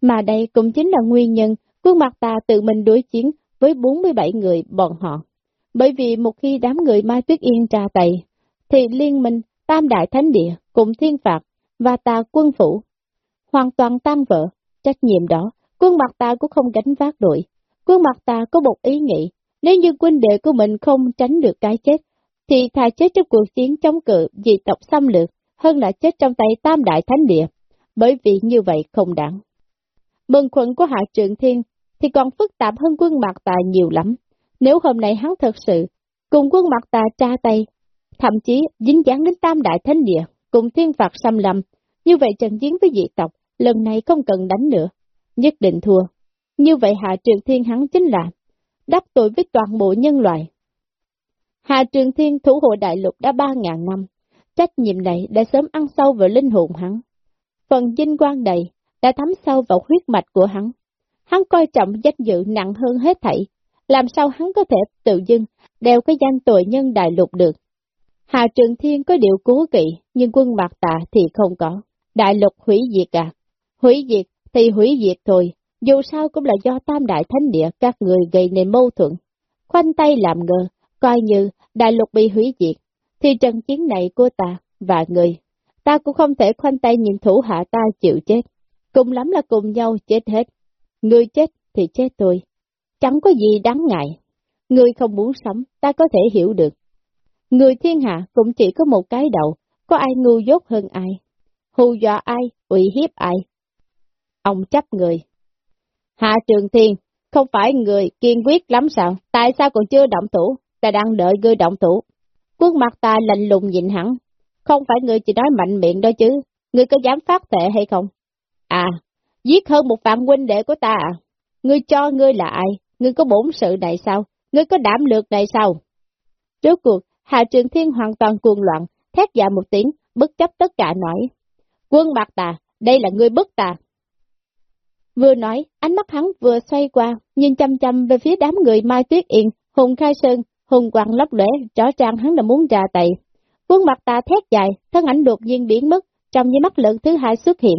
Mà đây cũng chính là nguyên nhân quân mạc ta tự mình đối chiến với 47 người bọn họ. Bởi vì một khi đám người Mai Tuyết Yên trà tay, thì liên minh Tam Đại Thánh Địa cùng Thiên Phạt và tà quân phủ hoàn toàn tan vỡ. Trách nhiệm đó, quân mặt ta cũng không gánh vác nổi. Quân mặt ta có một ý nghĩ, nếu như quân đệ của mình không tránh được cái chết, thì thà chết trong cuộc chiến chống cự dị tộc xâm lược, hơn là chết trong tay Tam Đại Thánh Địa, bởi vì như vậy không đáng. Mừng khuẩn của Hạ Trượng Thiên thì còn phức tạp hơn quân mặt tà nhiều lắm. Nếu hôm nay hắn thật sự cùng quân mặt tà tra tay, thậm chí dính dáng đến Tam Đại Thánh Địa, cùng thiên phạt xâm lâm, như vậy trận chiến với dị tộc, lần này không cần đánh nữa, nhất định thua. Như vậy Hạ Trường Thiên hắn chính là đắc tội với toàn bộ nhân loại. Hạ Trường Thiên thủ hộ đại lục đã ba ngàn năm, trách nhiệm này đã sớm ăn sâu vào linh hồn hắn. Phần vinh quang đầy đã thấm sâu vào huyết mạch của hắn. Hắn coi trọng danh dự nặng hơn hết thảy, làm sao hắn có thể tự dưng đeo cái danh tội nhân đại lục được. Hà Trường Thiên có điều cố kỵ, nhưng quân mặt tạ thì không có. Đại lục hủy diệt à? Hủy diệt thì hủy diệt thôi, dù sao cũng là do tam đại thánh địa các người gây nên mâu thuẫn. Khoanh tay làm ngờ, coi như đại lục bị hủy diệt, thì trận chiến này của ta và người, ta cũng không thể khoanh tay nhìn thủ hạ ta chịu chết. Cùng lắm là cùng nhau chết hết. Người chết thì chết tôi, Chẳng có gì đáng ngại. Người không muốn sống, ta có thể hiểu được. Người thiên hạ cũng chỉ có một cái đầu, có ai ngu dốt hơn ai, hù dọa ai, ủy hiếp ai. Ông chấp người. Hạ Trường Thiên, không phải người kiên quyết lắm sao, tại sao còn chưa động thủ, ta đang đợi ngươi động thủ. Quốc mặt ta lạnh lùng nhìn hẳn, không phải người chỉ nói mạnh miệng đó chứ, Người có dám phát tệ hay không? À, giết hơn một vạn huynh đệ của ta à? Ngươi cho ngươi là ai? Ngươi có bổn sự này sao? Ngươi có đảm lược này sao? Trước cuộc, Hạ Trường Thiên hoàn toàn cuồng loạn, thét dạ một tiếng, bất chấp tất cả nói. Quân bạc tà, đây là ngươi bức tà. Vừa nói, ánh mắt hắn vừa xoay qua, nhìn chăm chăm về phía đám người Mai Tuyết Yên, Hùng Khai Sơn, Hùng Quang lấp lễ, rõ ràng hắn đã muốn ra tay. Quân mặt tà thét dài, thân ảnh đột nhiên biến mất, trong như mắt lần thứ hai xuất hiện.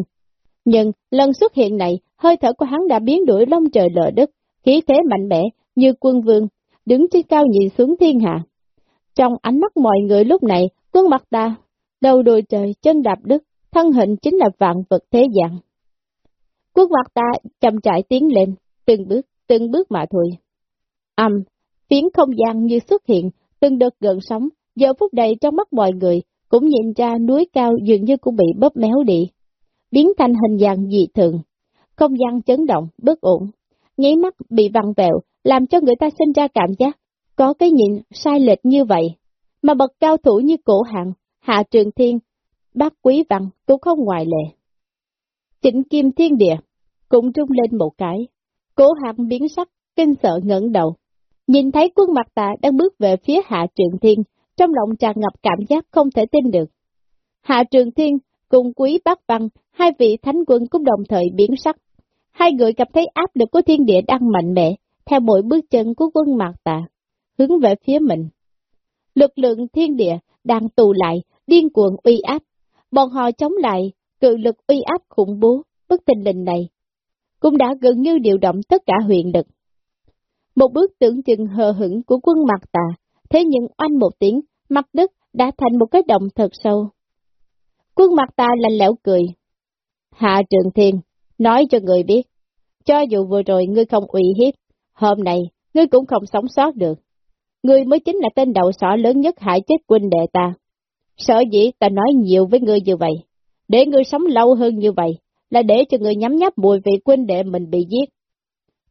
Nhưng, lần xuất hiện này, hơi thở của hắn đã biến đổi lông trời lở đất, khí thế mạnh mẽ, như quân vương, đứng trên cao nhìn xuống thiên hạ. Trong ánh mắt mọi người lúc này, quân mặt ta, đầu đồi trời, chân đạp đất, thân hình chính là vạn vật thế dạng. Quân mặt ta chậm chạy tiến lên, từng bước, từng bước mà thôi. Âm, phiến không gian như xuất hiện, từng đợt gần sóng, giờ phút này trong mắt mọi người, cũng nhìn ra núi cao dường như cũng bị bóp méo đi, biến thành hình dạng dị thường. Không gian chấn động, bất ổn, nháy mắt bị văng vẹo, làm cho người ta sinh ra cảm giác có cái nhìn sai lệch như vậy, mà bậc cao thủ như cổ hạng, hạ trường thiên, bác quý văn cũng không ngoại lệ. Chỉnh kim thiên địa, cũng trung lên một cái, cổ hạng biến sắc, kinh sợ ngẩng đầu. Nhìn thấy quân mặt tạ đang bước về phía hạ trường thiên, trong lòng tràn ngập cảm giác không thể tin được. Hạ trường thiên cùng quý bác văn, hai vị thánh quân cũng đồng thời biến sắc. Hai người cảm thấy áp lực của thiên địa đang mạnh mẽ, theo mỗi bước chân của quân mạc tà hướng về phía mình. Lực lượng thiên địa đang tù lại, điên cuồng uy áp. Bọn họ chống lại, cự lực uy áp khủng bố, bất tình lình này, cũng đã gần như điều động tất cả huyện lực. Một bước tưởng chừng hờ hững của quân Mạc tà, thế nhưng oanh một tiếng, mặt đất đã thành một cái động thật sâu. Quân mặt ta lạnh lẽo cười. Hạ Trường Thiên, nói cho người biết, cho dù vừa rồi ngươi không ủy hiếp, hôm nay ngươi cũng không sống sót được. Ngươi mới chính là tên đầu sỏ lớn nhất hại chết quân đệ ta. Sợ dĩ ta nói nhiều với ngươi như vậy, để ngươi sống lâu hơn như vậy, là để cho ngươi nhắm nháp mùi vị quân đệ mình bị giết.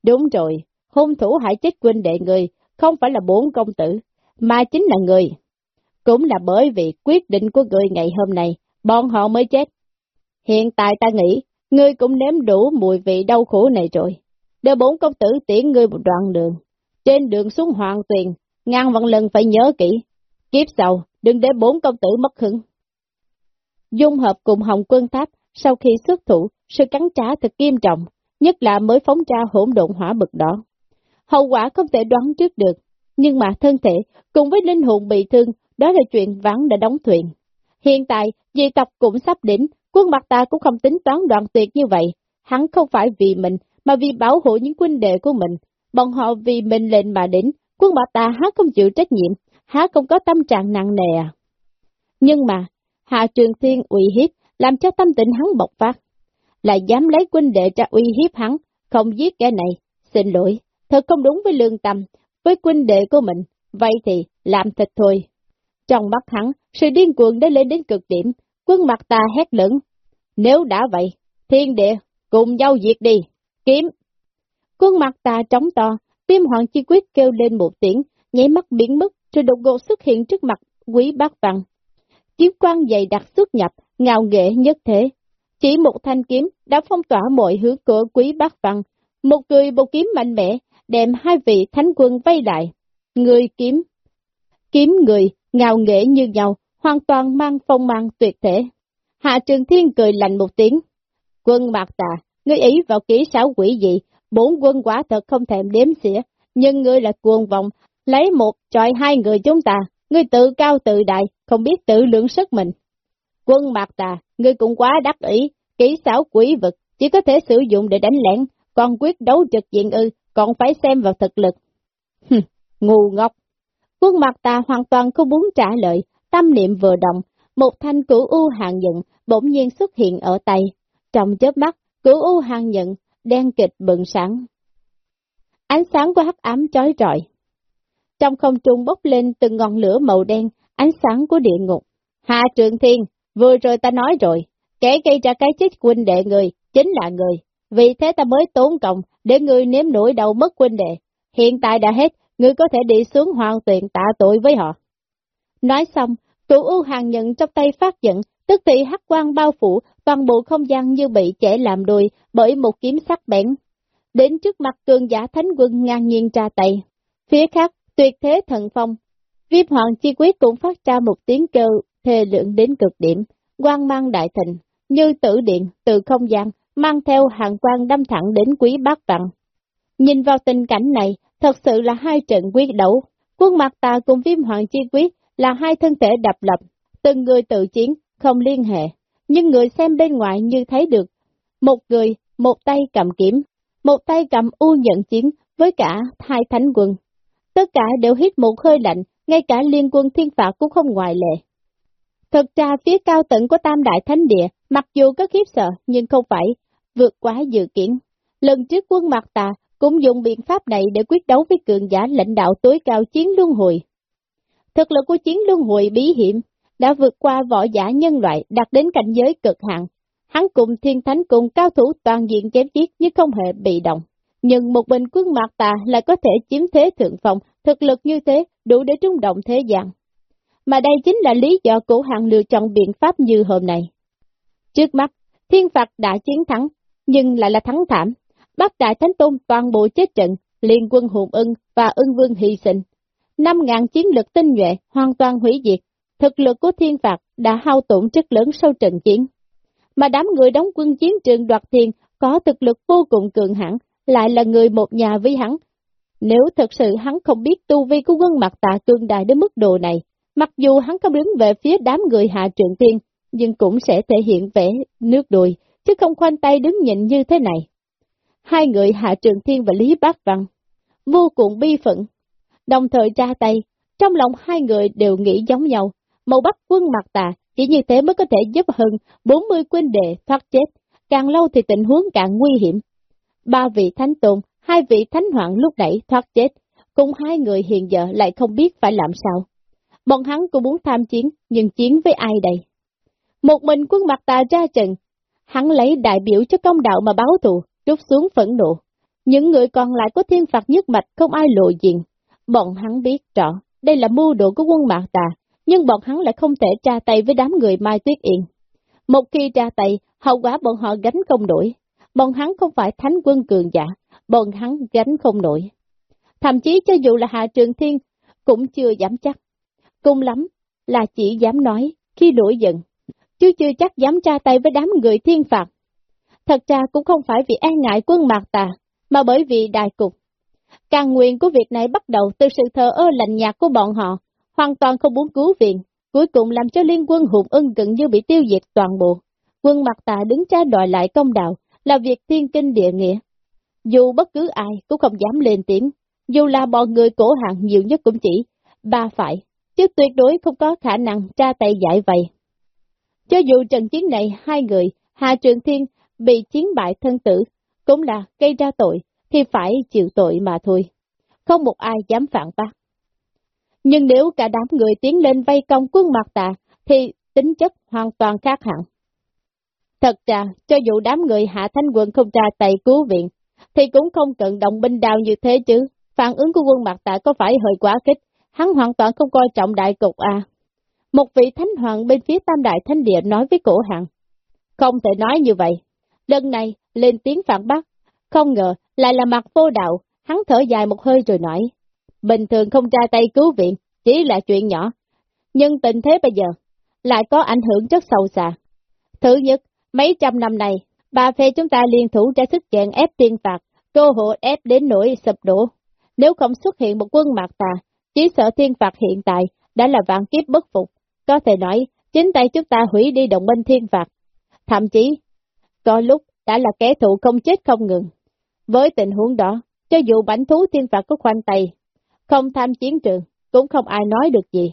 Đúng rồi, hung thủ hại chết quân đệ người, không phải là bốn công tử, mà chính là người. Cũng là bởi vì quyết định của người ngày hôm nay, bọn họ mới chết. Hiện tại ta nghĩ, ngươi cũng nếm đủ mùi vị đau khổ này rồi. Để bốn công tử tiễn ngươi một đoạn đường. Trên đường xuống hoàng tuyền, ngang vạn lần phải nhớ kỹ. Kiếp sau, đừng để bốn công tử mất hứng. Dung hợp cùng Hồng Quân Tháp, sau khi xuất thủ, sự cắn trả thật nghiêm trọng, nhất là mới phóng ra hỗn độn hỏa bực đó. Hậu quả không thể đoán trước được, nhưng mà thân thể cùng với linh hồn bị thương, đó là chuyện vắng đã đóng thuyền. Hiện tại, dị tộc cũng sắp đến, quân mặt ta cũng không tính toán đoạn tuyệt như vậy. Hắn không phải vì mình, mà vì bảo hộ những quân đệ của mình. Bọn họ vì mình lên mà đến, quân mặt ta há không chịu trách nhiệm, há không có tâm trạng nặng nề à. Nhưng mà, Hạ Trường Thiên uy hiếp, làm cho tâm tình hắn bộc phát. Là dám lấy quân đệ ra uy hiếp hắn, không giết kẻ này. Xin lỗi, thật không đúng với lương tâm, với quân đệ của mình, vậy thì làm thịt thôi. Trong mắt hắn, sự điên cuồng đã lên đến cực điểm, quân mặt ta hét lớn. Nếu đã vậy, thiên địa, cùng nhau diệt đi, kiếm. Quân mặt ta trống to, tim hoàng chi quyết kêu lên một tiếng, nhảy mắt biến mất, rồi đột ngột xuất hiện trước mặt quý bác văn. Kiếm quan dày đặc xuất nhập, ngào nghệ nhất thế. Chỉ một thanh kiếm đã phong tỏa mọi hướng của quý bác văn. Một người một kiếm mạnh mẽ, đem hai vị thánh quân vây lại. Người kiếm, kiếm người, ngào nghệ như nhau, hoàn toàn mang phong mang tuyệt thể. Hạ Trường Thiên cười lạnh một tiếng. Quân mạc tà, ngươi ý vào kỹ xảo quỷ dị, bốn quân quả thật không thèm đếm xỉa, nhưng ngươi là cuồng vọng, lấy một chọi hai người chúng ta, ngươi tự cao tự đại, không biết tự lượng sức mình. Quân mạc tà, ngươi cũng quá đắc ý, kỹ xảo quỷ vực, chỉ có thể sử dụng để đánh lẻn, còn quyết đấu trực diện ư, còn phải xem vào thực lực. hừ, ngu ngốc. Quân mặt ta hoàn toàn không muốn trả lời, tâm niệm vừa động, một thanh cửu u hàng nhận bỗng nhiên xuất hiện ở tay. Trong chớp mắt, cửu u hàng nhận, đen kịch bừng sáng. Ánh sáng của hắc ám chói rọi. Trong không trung bốc lên từng ngọn lửa màu đen, ánh sáng của địa ngục. Hạ Trường Thiên, vừa rồi ta nói rồi, kẻ gây ra cái chết huynh đệ người, chính là người. Vì thế ta mới tốn công, để ngươi nếm nỗi đau mất huynh đệ. Hiện tại đã hết, ngươi có thể đi xuống hoàn tuyển tạ tội với họ. Nói xong, cửu ưu hàng nhận trong tay phát giận, tức thì hắc quang bao phủ, toàn bộ không gian như bị trẻ làm đôi bởi một kiếm sắc bén. Đến trước mặt cường giả thánh quân ngang nhiên tra tay. Phía khác, tuyệt thế thần phong. Viêm hoàng chi quyết cũng phát ra một tiếng kêu thề lượng đến cực điểm, quang mang đại thịnh, như tử điện từ không gian, mang theo hàng quan đâm thẳng đến quý bác vặn. Nhìn vào tình cảnh này, thật sự là hai trận quyết đấu. Quân mặt ta cùng viêm hoàng chi quyết là hai thân thể đập lập, từng người tự chiến, không liên hệ, nhưng người xem bên ngoài như thấy được. Một người, một tay cầm kiếm, một tay cầm u nhận chiến với cả hai thánh quân. Tất cả đều hít một hơi lạnh, ngay cả liên quân thiên phạt cũng không ngoại lệ. Thật ra phía cao tận của Tam Đại Thánh Địa, mặc dù có khiếp sợ nhưng không phải vượt quá dự kiến. Lần trước quân Mạc Tà cũng dùng biện pháp này để quyết đấu với cường giả lãnh đạo tối cao chiến luân hồi. Thực lực của chiến luân hồi bí hiểm đã vượt qua võ giả nhân loại đạt đến cảnh giới cực hạn. Hắn cùng thiên thánh cùng cao thủ toàn diện chém giết nhưng không hề bị động. Nhưng một bình quân Mạc Tà lại có thể chiếm thế thượng phong, thực lực như thế đủ để trung động thế gian. Mà đây chính là lý do cổ hạng lựa chọn biện pháp như hôm nay. Trước mắt, thiên phạt đã chiến thắng, nhưng lại là thắng thảm. bắt Đại Thánh Tôn toàn bộ chết trận, liên quân hùng ưng và ưng vương hy sinh. Năm ngàn chiến lực tinh nhuệ hoàn toàn hủy diệt, thực lực của thiên phạt đã hao tổn rất lớn sau trận chiến. Mà đám người đóng quân chiến trường đoạt thiên có thực lực vô cùng cường hãn, lại là người một nhà với hắn. Nếu thật sự hắn không biết tu vi của quân mặt tạ cương đại đến mức độ này, mặc dù hắn không đứng về phía đám người hạ trượng tiên, nhưng cũng sẽ thể hiện vẻ nước đùi, chứ không khoanh tay đứng nhìn như thế này. Hai người Hạ Trường Thiên và Lý Bác Văn vô cùng bi phận, đồng thời ra tay, trong lòng hai người đều nghĩ giống nhau, màu bắc quân mặt tà, chỉ như thế mới có thể giúp hơn 40 quân đệ thoát chết, càng lâu thì tình huống càng nguy hiểm. Ba vị thánh tôn, hai vị thánh hoàng lúc nãy thoát chết, cùng hai người hiện giờ lại không biết phải làm sao. Bọn hắn cũng muốn tham chiến, nhưng chiến với ai đây? Một mình quân mặt tà ra trận, hắn lấy đại biểu cho công đạo mà báo thù, rút xuống phẫn nộ. Những người còn lại có thiên phạt nhất mạch không ai lộ diện. Bọn hắn biết rõ, đây là mưu đồ của quân Mạc Tà, nhưng bọn hắn lại không thể tra tay với đám người Mai Tuyết Yên. Một khi tra tay, hậu quả bọn họ gánh không nổi. Bọn hắn không phải thánh quân cường giả, bọn hắn gánh không nổi. Thậm chí cho dù là Hạ Trường Thiên, cũng chưa dám chắc. Cung lắm là chỉ dám nói khi nổi giận, chứ chưa chắc dám tra tay với đám người thiên phạt. Thật ra cũng không phải vì e ngại quân mạc tà, mà bởi vì đại cục. Càng nguyện của việc này bắt đầu từ sự thờ ơ lạnh nhạt của bọn họ, hoàn toàn không muốn cứu viện, cuối cùng làm cho liên quân hùng ưng gần như bị tiêu diệt toàn bộ. Quân mặt tà đứng ra đòi lại công đạo, là việc thiên kinh địa nghĩa. Dù bất cứ ai cũng không dám lên tiếng, dù là bọn người cổ hạng nhiều nhất cũng chỉ ba phải, chứ tuyệt đối không có khả năng tra tay giải vậy. Cho dù trận chiến này hai người, Hà Trường Thiên bị chiến bại thân tử, cũng là gây ra tội, thì phải chịu tội mà thôi. Không một ai dám phản bác. Nhưng nếu cả đám người tiến lên vây công quân mặt tà, thì tính chất hoàn toàn khác hẳn. Thật ra, cho dù đám người hạ thanh quân không ra tay cứu viện, thì cũng không cần động binh đào như thế chứ. Phản ứng của quân mặt tạ có phải hơi quá kích, hắn hoàn toàn không coi trọng đại cục à. Một vị thánh hoàng bên phía tam đại thánh địa nói với cổ hạng. Không thể nói như vậy. Lần này, lên tiếng phản bác. Không ngờ, lại là mặt vô đạo, hắn thở dài một hơi rồi nói. Bình thường không ra tay cứu viện, chỉ là chuyện nhỏ. Nhưng tình thế bây giờ, lại có ảnh hưởng rất sâu xa. Thứ nhất, mấy trăm năm này, ba phe chúng ta liên thủ ra sức chèn ép tiên phạt, cơ hội ép đến nỗi sụp đổ. Nếu không xuất hiện một quân mạc tà, chỉ sợ thiên phạt hiện tại đã là vạn kiếp bất phục. Có thể nói, chính tay chúng ta hủy đi động binh thiên phạt. Thậm chí, có lúc đã là kẻ thù không chết không ngừng. Với tình huống đó, cho dù bánh thú thiên phạt có khoanh tay, không tham chiến trường, cũng không ai nói được gì.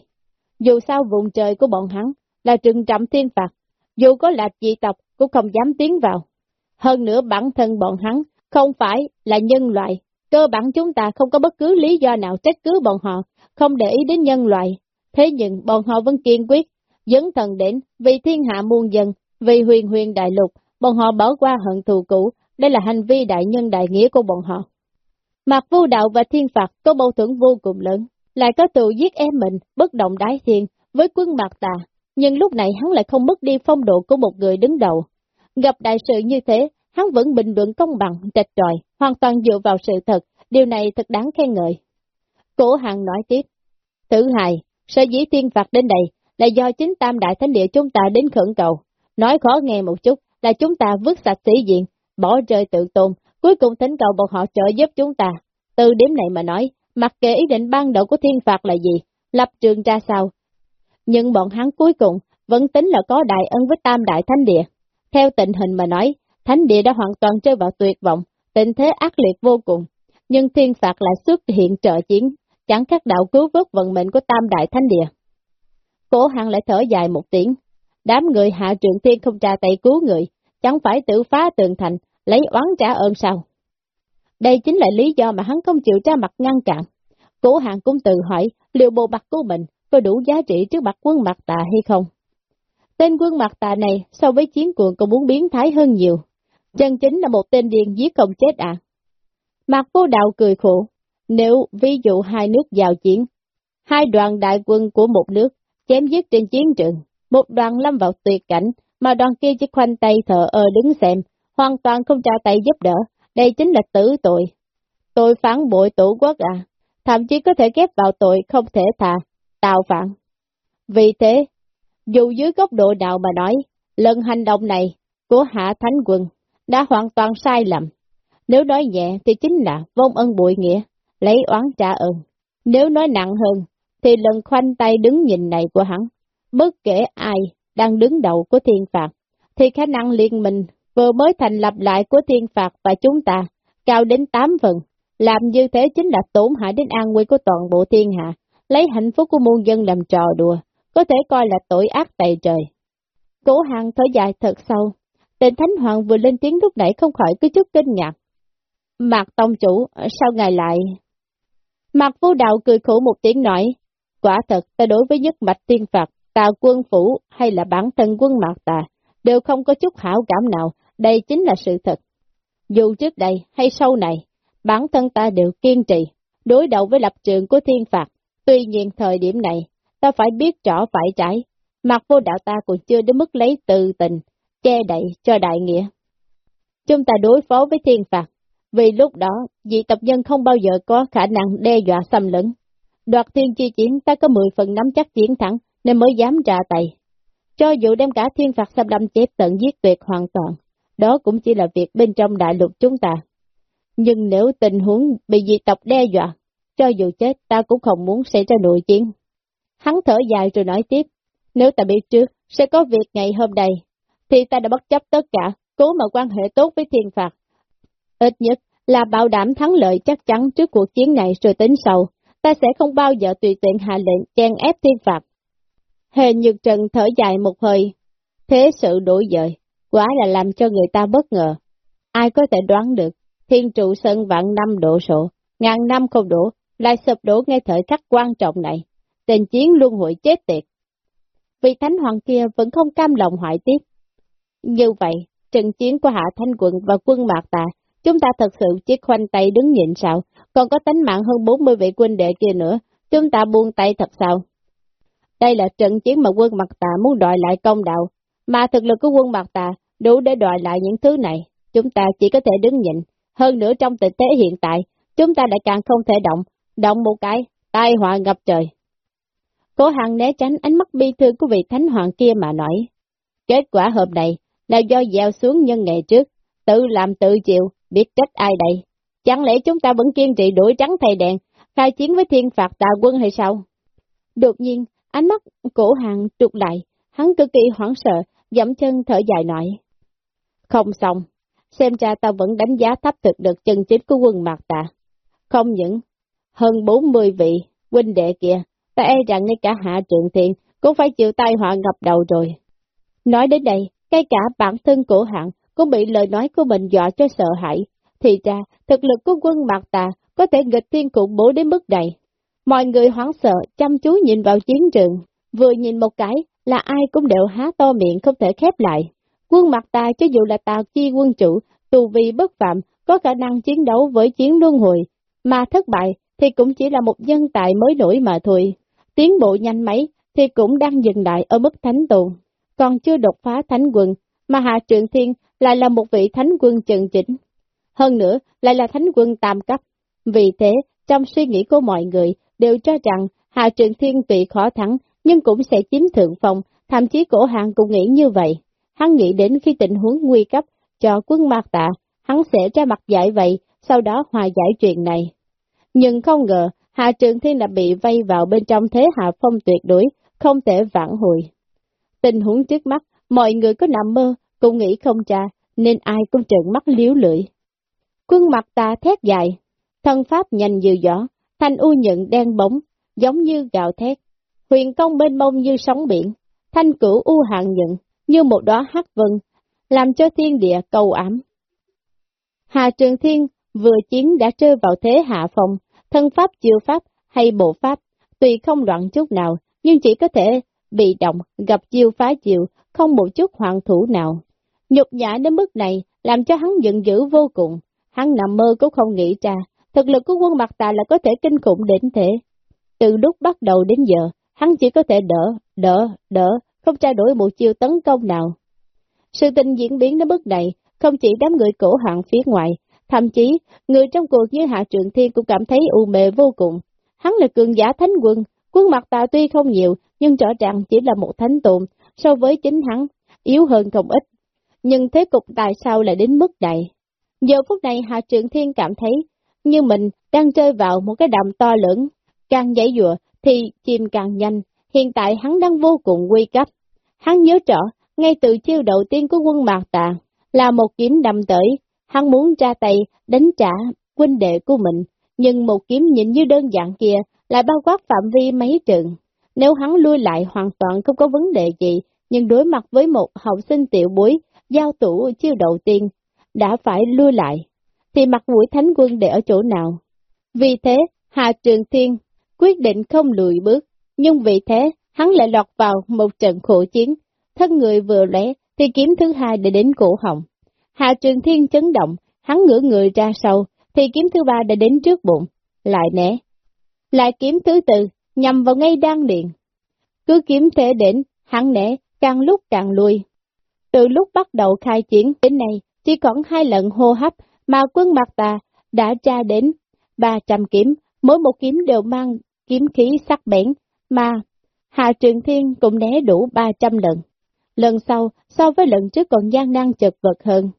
Dù sao vùng trời của bọn hắn là trừng trọng thiên phạt, dù có là dị tộc cũng không dám tiến vào. Hơn nữa bản thân bọn hắn không phải là nhân loại, cơ bản chúng ta không có bất cứ lý do nào trách cứ bọn họ, không để ý đến nhân loại. Thế nhưng bọn họ vẫn kiên quyết, dấn thần đến, vì thiên hạ muôn dân, vì huyền huyền đại lục, bọn họ bỏ qua hận thù cũ, đây là hành vi đại nhân đại nghĩa của bọn họ. Mạc vô đạo và thiên phạt có mâu thuẫn vô cùng lớn, lại có tù giết em mình, bất động đái thiên, với quân mạc tà, nhưng lúc này hắn lại không mất đi phong độ của một người đứng đầu. Gặp đại sự như thế, hắn vẫn bình luận công bằng, trạch tròi, hoàn toàn dựa vào sự thật, điều này thật đáng khen ngợi. Cổ hằng nói tiếp, Tử hài, sở dĩ thiên phạt đến đây là do chính tam đại thánh địa chúng ta đến khẩn cầu. Nói khó nghe một chút là chúng ta vứt sạch sĩ diện, bỏ rơi tự tôn, cuối cùng thỉnh cầu bọn họ trợ giúp chúng ta. Từ điểm này mà nói, mặc kệ ý định ban đầu của thiên phạt là gì, lập trường ra sao. Nhưng bọn hắn cuối cùng vẫn tính là có đại ân với tam đại thánh địa. Theo tình hình mà nói, thánh địa đã hoàn toàn rơi vào tuyệt vọng, tình thế ác liệt vô cùng. Nhưng thiên phạt lại xuất hiện trợ chiến, chẳng khác đạo cứu vớt vận mệnh của tam đại thánh địa. Cổ hằng lại thở dài một tiếng, đám người hạ trường thiên không tra tay cứu người, chẳng phải tự phá tường thành, lấy oán trả ơn sao? Đây chính là lý do mà hắn không chịu ra mặt ngăn cản. Cổ hạng cũng tự hỏi liệu bộ mặt của mình có đủ giá trị trước mặt quân mặt tà hay không? Tên quân mặt tà này so với chiến cuồng còn muốn biến thái hơn nhiều. Chân chính là một tên điên giết không chết à? Mặt vô đạo cười khổ. Nếu ví dụ hai nước giao chiến, hai đoàn đại quân của một nước chém giết trên chiến trường, một đoàn lâm vào tuyệt cảnh, mà đoàn kia chỉ khoanh tay thở ơ đứng xem, hoàn toàn không trả tay giúp đỡ, đây chính là tử tội. Tội phản bội tổ quốc à, thậm chí có thể ghép vào tội không thể thà, tạo phản. Vì thế, dù dưới góc độ nào mà nói, lần hành động này của Hạ Thánh Quân đã hoàn toàn sai lầm. Nếu nói nhẹ thì chính là vong ân bụi nghĩa, lấy oán trả ơn. Nếu nói nặng hơn, thì lần khoanh tay đứng nhìn này của hắn, bất kể ai đang đứng đầu của thiên phạt, thì khả năng liên minh vừa mới thành lập lại của thiên phạt và chúng ta, cao đến 8 phần. Làm như thế chính là tổn hại đến an nguy của toàn bộ thiên hạ, lấy hạnh phúc của muôn dân làm trò đùa, có thể coi là tội ác tày trời. Cố hàng thở dài thật sâu, tên Thánh Hoàng vừa lên tiếng lúc nãy không khỏi cứ chút kinh ngạc. Mạc Tông Chủ, sao ngài lại? Mặt Vô Đạo cười khổ một tiếng nói, quả thật ta đối với nhất mạch tiên phạt, tà quân phủ hay là bản thân quân Mạc Tà, đều không có chút hảo cảm nào, đây chính là sự thật. Dù trước đây hay sau này, bản thân ta đều kiên trì, đối đầu với lập trường của thiên phạt. Tuy nhiên thời điểm này, ta phải biết rõ phải trái, mặt vô đạo ta còn chưa đến mức lấy từ tình, che đậy cho đại nghĩa. Chúng ta đối phó với thiên phạt, vì lúc đó, vị tập nhân không bao giờ có khả năng đe dọa xâm lấn. Đoạt thiên chi chiến ta có 10 phần nắm chắc chiến thắng, nên mới dám ra tay. Cho dù đem cả thiên phạt xâm lâm chép tận giết tuyệt hoàn toàn, đó cũng chỉ là việc bên trong đại lục chúng ta. Nhưng nếu tình huống bị dị tộc đe dọa, cho dù chết ta cũng không muốn xảy ra nội chiến. Hắn thở dài rồi nói tiếp, nếu ta biết trước sẽ có việc ngày hôm nay, thì ta đã bất chấp tất cả, cố mà quan hệ tốt với thiên phạt. Ít nhất là bảo đảm thắng lợi chắc chắn trước cuộc chiến này rồi tính sau, ta sẽ không bao giờ tùy tiện hạ lệnh chen ép thiên phạt. Hề nhược trần thở dài một hơi, thế sự đổi dời, quả là làm cho người ta bất ngờ. Ai có thể đoán được, thiên trụ sân vạn năm độ sổ, ngàn năm không đổ, lại sụp đổ ngay thời khắc quan trọng này. Tình chiến luân hội chết tiệt. Vị thánh hoàng kia vẫn không cam lòng hoại tiếp. Như vậy, trận chiến của Hạ Thanh Quận và quân Mạc Tà, chúng ta thật sự chỉ khoanh tay đứng nhịn sao, còn có tánh mạng hơn 40 vị quân đệ kia nữa, chúng ta buông tay thật sao? Đây là trận chiến mà quân Mạc Tà muốn đòi lại công đạo, mà thực lực của quân Mạc Tà đủ để đòi lại những thứ này, chúng ta chỉ có thể đứng nhịn. Hơn nữa trong tình thế hiện tại, chúng ta lại càng không thể động, động một cái, tai họa ngập trời. Cố Hằng né tránh ánh mắt bi thương của vị thánh hoàng kia mà nói. Kết quả hôm nay là do gieo xuống nhân ngày trước, tự làm tự chịu, biết trách ai đây? Chẳng lẽ chúng ta vẫn kiên trì đuổi trắng thầy đèn, khai chiến với thiên phạt tà quân hay sao? Đột nhiên, ánh mắt cổ hàng trục lại, hắn cực kỳ hoảng sợ, dẫm chân thở dài nói. Không xong, xem ra ta vẫn đánh giá thấp thực được chân chính của quân mạc tà. Không những hơn 40 vị huynh đệ kia, ta e rằng ngay cả hạ trượng thiện cũng phải chịu tai họa ngập đầu rồi. Nói đến đây, ngay cả bản thân cổ hạng cũng bị lời nói của mình dọa cho sợ hãi. Thì ra, thực lực của quân mạc tà có thể nghịch thiên khủng bố đến mức này. Mọi người hoảng sợ, chăm chú nhìn vào chiến trường, vừa nhìn một cái là ai cũng đều há to miệng không thể khép lại. Quân Mạc Tà, cho dù là tào chi quân chủ, tù vi bất phạm, có khả năng chiến đấu với chiến luân hồi, mà thất bại thì cũng chỉ là một nhân tài mới nổi mà thôi. Tiến bộ nhanh mấy thì cũng đang dừng lại ở mức thánh tồn, còn chưa đột phá thánh quân, mà Hạ Trượng Thiên lại là một vị thánh quân chân chỉnh. Hơn nữa, lại là thánh quân tam cấp. Vì thế, trong suy nghĩ của mọi người, đều cho rằng Hạ trường Thiên tuy khó thắng, nhưng cũng sẽ chiếm thượng phong, thậm chí cổ hạng cũng nghĩ như vậy. Hắn nghĩ đến khi tình huống nguy cấp cho quân mạc tạ, hắn sẽ ra mặt giải vậy, sau đó hòa giải chuyện này. Nhưng không ngờ, Hạ Trường Thiên đã bị vây vào bên trong thế hạ phong tuyệt đối, không thể vãn hồi. Tình huống trước mắt, mọi người có nằm mơ, cũng nghĩ không ra, nên ai cũng trợn mắt liếu lưỡi. Quân mặt ta thét dài, thân pháp nhanh như gió, thanh u nhận đen bóng, giống như gạo thét, huyền công bên mông như sóng biển, thanh cửu u hạng nhận, như một đóa hắc vân, làm cho thiên địa cầu ám. Hà Trường Thiên vừa chiến đã rơi vào thế hạ phòng, thân pháp chiêu pháp hay bộ pháp, tuy không loạn chút nào, nhưng chỉ có thể bị động, gặp chiêu phá chiêu, không một chút hoàng thủ nào. Nhục nhã đến mức này, làm cho hắn giận dữ vô cùng, hắn nằm mơ cũng không nghĩ ra, thực lực của quân mặt tà là có thể kinh khủng đến thế. Từ lúc bắt đầu đến giờ, hắn chỉ có thể đỡ, đỡ, đỡ, không trao đổi một chiêu tấn công nào. Sự tình diễn biến đến mức này, không chỉ đám người cổ hạng phía ngoài, thậm chí người trong cuộc như Hạ Trượng Thiên cũng cảm thấy u mê vô cùng. Hắn là cường giả thánh quân, quân mặt tà tuy không nhiều, nhưng rõ ràng chỉ là một thánh tồn, so với chính hắn, yếu hơn không ít. Nhưng thế cục tại sao lại đến mức này? Giờ phút này Hạ Trượng Thiên cảm thấy như mình đang rơi vào một cái đầm to lớn, càng dãy dụa thì chìm càng nhanh, hiện tại hắn đang vô cùng nguy cấp. Hắn nhớ rõ, ngay từ chiêu đầu tiên của quân Mạc Tà, là một kiếm đâm tới, hắn muốn ra tay đánh trả huynh đệ của mình, nhưng một kiếm nhìn như đơn giản kia lại bao quát phạm vi mấy trường. Nếu hắn lui lại hoàn toàn không có vấn đề gì, nhưng đối mặt với một học sinh tiểu bối, giao tủ chiêu đầu tiên, đã phải lui lại, thì mặt mũi thánh quân để ở chỗ nào? Vì thế, Hà Trường Thiên quyết định không lùi bước, nhưng vì thế, hắn lại lọt vào một trận khổ chiến, thân người vừa lẽ thì kiếm thứ hai để đến cổ họng. Hà Trường Thiên chấn động, hắn ngửa người ra sau, thì thì kiếm thứ ba đã đến trước bụng, lại né. Lại kiếm thứ tư, nhằm vào ngay đan điện. Cứ kiếm thế đến, hắn né, càng lúc càng lui. Từ lúc bắt đầu khai chiến đến nay, chỉ còn hai lần hô hấp mà quân mặt tà đã tra đến 300 kiếm, mỗi một kiếm đều mang kiếm khí sắc bén, mà Hà Trường Thiên cũng né đủ 300 lần. Lần sau, so với lần trước còn gian nan chật vật hơn.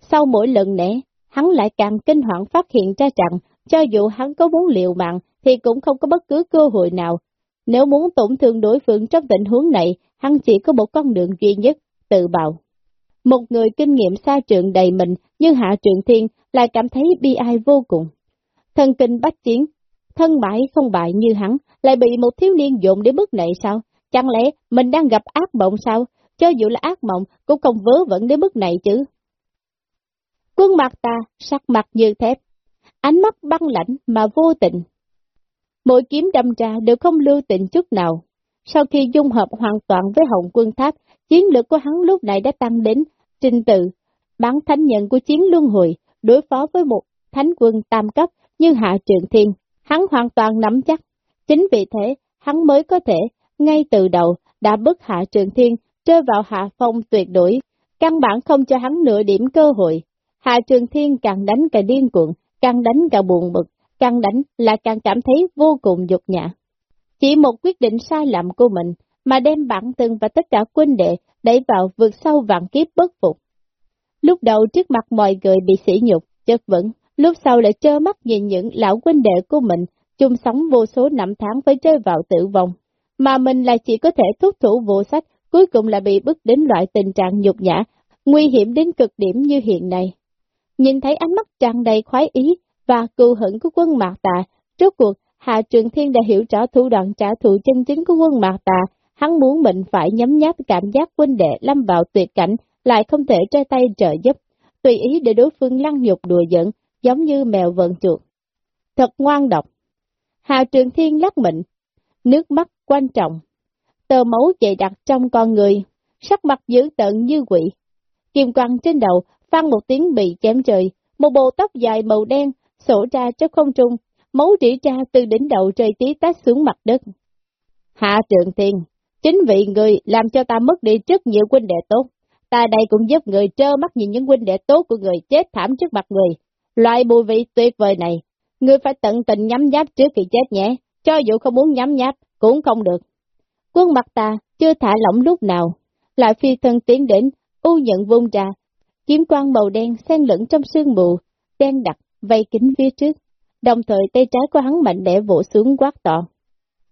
Sau mỗi lần né, hắn lại càng kinh hoảng phát hiện ra rằng, cho dù hắn có muốn liều mạng, thì cũng không có bất cứ cơ hội nào. Nếu muốn tổn thương đối phương trong tình huống này, hắn chỉ có một con đường duy nhất, tự bào. Một người kinh nghiệm xa trường đầy mình như Hạ Trường Thiên lại cảm thấy bi ai vô cùng. Thần kinh bách chiến, thân bại không bại như hắn, lại bị một thiếu niên dồn đến bước này sao? Chẳng lẽ mình đang gặp ác mộng sao? Cho dù là ác mộng cũng không vớ vẩn đến bước này chứ. Quân mặt ta, sắc mặt như thép, ánh mắt băng lãnh mà vô tình. Mỗi kiếm đâm ra đều không lưu tình chút nào. Sau khi dung hợp hoàn toàn với hồng quân tháp, chiến lược của hắn lúc này đã tăng đến trình tự, bán thánh nhận của chiến luân hồi, đối phó với một thánh quân tam cấp như Hạ Trường Thiên, hắn hoàn toàn nắm chắc. Chính vì thế, hắn mới có thể, ngay từ đầu, đã bức Hạ Trường Thiên rơi vào hạ phong tuyệt đối, căn bản không cho hắn nửa điểm cơ hội. Hạ Trường Thiên càng đánh càng điên cuồng, càng đánh càng buồn bực, càng đánh là càng cảm thấy vô cùng dục nhã. Chỉ một quyết định sai lầm của mình mà đem bản thân và tất cả quân đệ đẩy vào vượt sâu vạn kiếp bất phục. Lúc đầu trước mặt mọi người bị sỉ nhục, chất vững, lúc sau lại trơ mắt nhìn những lão quân đệ của mình chung sống vô số năm tháng phải rơi vào tử vong, mà mình lại chỉ có thể thúc thủ vô sách, cuối cùng là bị bức đến loại tình trạng nhục nhã, nguy hiểm đến cực điểm như hiện nay. Nhìn thấy ánh mắt tràn đầy khoái ý và cưu hận của quân Mạc Tà, rốt cuộc Hạ Trường Thiên đã hiểu rõ thủ đoạn trả thù chân chính của quân Mạc Tà, hắn muốn mình phải nhấm nháp cảm giác quân đệ lâm vào tuyệt cảnh, lại không thể trai tay trợ giúp, tùy ý để đối phương lăng nhục đùa giận, giống như mèo vận chuột. Thật ngoan độc. Hà Trường Thiên lắc mịn, nước mắt quan trọng, tờ máu dày đặc trong con người, sắc mặt dữ tợn như quỷ. Kim quang trên đầu, phan một tiếng bị chém trời, một bộ tóc dài màu đen, sổ ra cho không trung, máu rỉ ra từ đỉnh đầu rơi tí tách xuống mặt đất. Hạ Trường Thiên, chính vì người làm cho ta mất đi rất nhiều huynh đệ tốt. Ta đây cũng giúp người trơ mắt nhìn những huynh đệ tốt của người chết thảm trước mặt người. Loại bùi vị tuyệt vời này, người phải tận tình nhắm nháp trước khi chết nhé, cho dù không muốn nhắm nháp, cũng không được. Quân mặt ta chưa thả lỏng lúc nào, lại phi thân tiến đến, u nhận vung ra, kiếm quang màu đen xen lẫn trong sương mù, đen đặc, vây kính phía trước, đồng thời tay trái của hắn mạnh mẽ vỗ xuống quát to.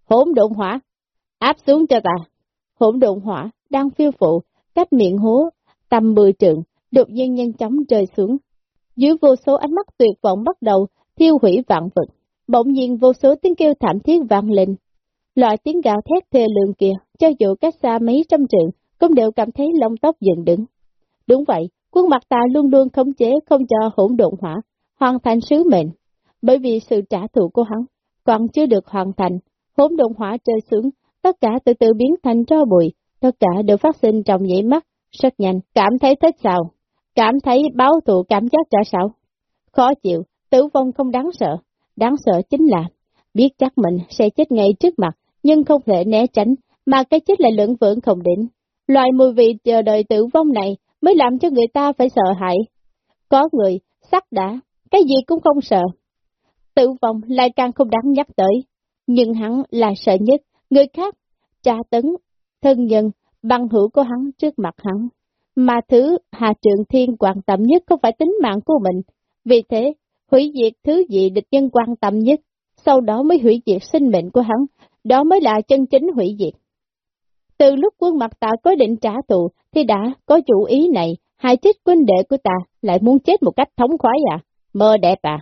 Hỗn độn hỏa, áp xuống cho ta. Hỗn độn hỏa đang phiêu phụ, cách miệng hố, tầm mười trượng, đột nhiên nhanh chóng rơi xuống. Dưới vô số ánh mắt tuyệt vọng bắt đầu thiêu hủy vạn vật, bỗng nhiên vô số tiếng kêu thảm thiết vang lên. Loại tiếng gào thét thê lương kia, cho dù cách xa mấy trăm trượng, cũng đều cảm thấy lông tóc dựng đứng. Đúng vậy, quân mặt ta luôn luôn khống chế không cho hỗn độn hỏa hoàn thành sứ mệnh, bởi vì sự trả thù của hắn còn chưa được hoàn thành, hỗn độn hỏa rơi xuống, tất cả từ từ biến thành tro bụi, tất cả đều phát sinh trong nhảy mắt, rất nhanh, cảm thấy thích sao, cảm thấy báo thù cảm giác trả sao, khó chịu, tử vong không đáng sợ, đáng sợ chính là biết chắc mình sẽ chết ngay trước mặt, nhưng không thể né tránh, mà cái chết lại lưỡng vượng không đến. Loại mùi vị chờ đợi tử vong này mới làm cho người ta phải sợ hãi. Có người, sắc đã, cái gì cũng không sợ. Tử vong lại càng không đáng nhắc tới, nhưng hắn là sợ nhất, người khác, tra tấn, thân nhân, băng hữu của hắn trước mặt hắn. Mà thứ Hà Trường Thiên quan tâm nhất không phải tính mạng của mình, vì thế, hủy diệt thứ gì địch nhân quan tâm nhất, sau đó mới hủy diệt sinh mệnh của hắn, đó mới là chân chính hủy diệt. Từ lúc quân mặt ta có định trả thù, thì đã có chủ ý này, hai chết quân đệ của ta lại muốn chết một cách thống khoái à, mơ đẹp à.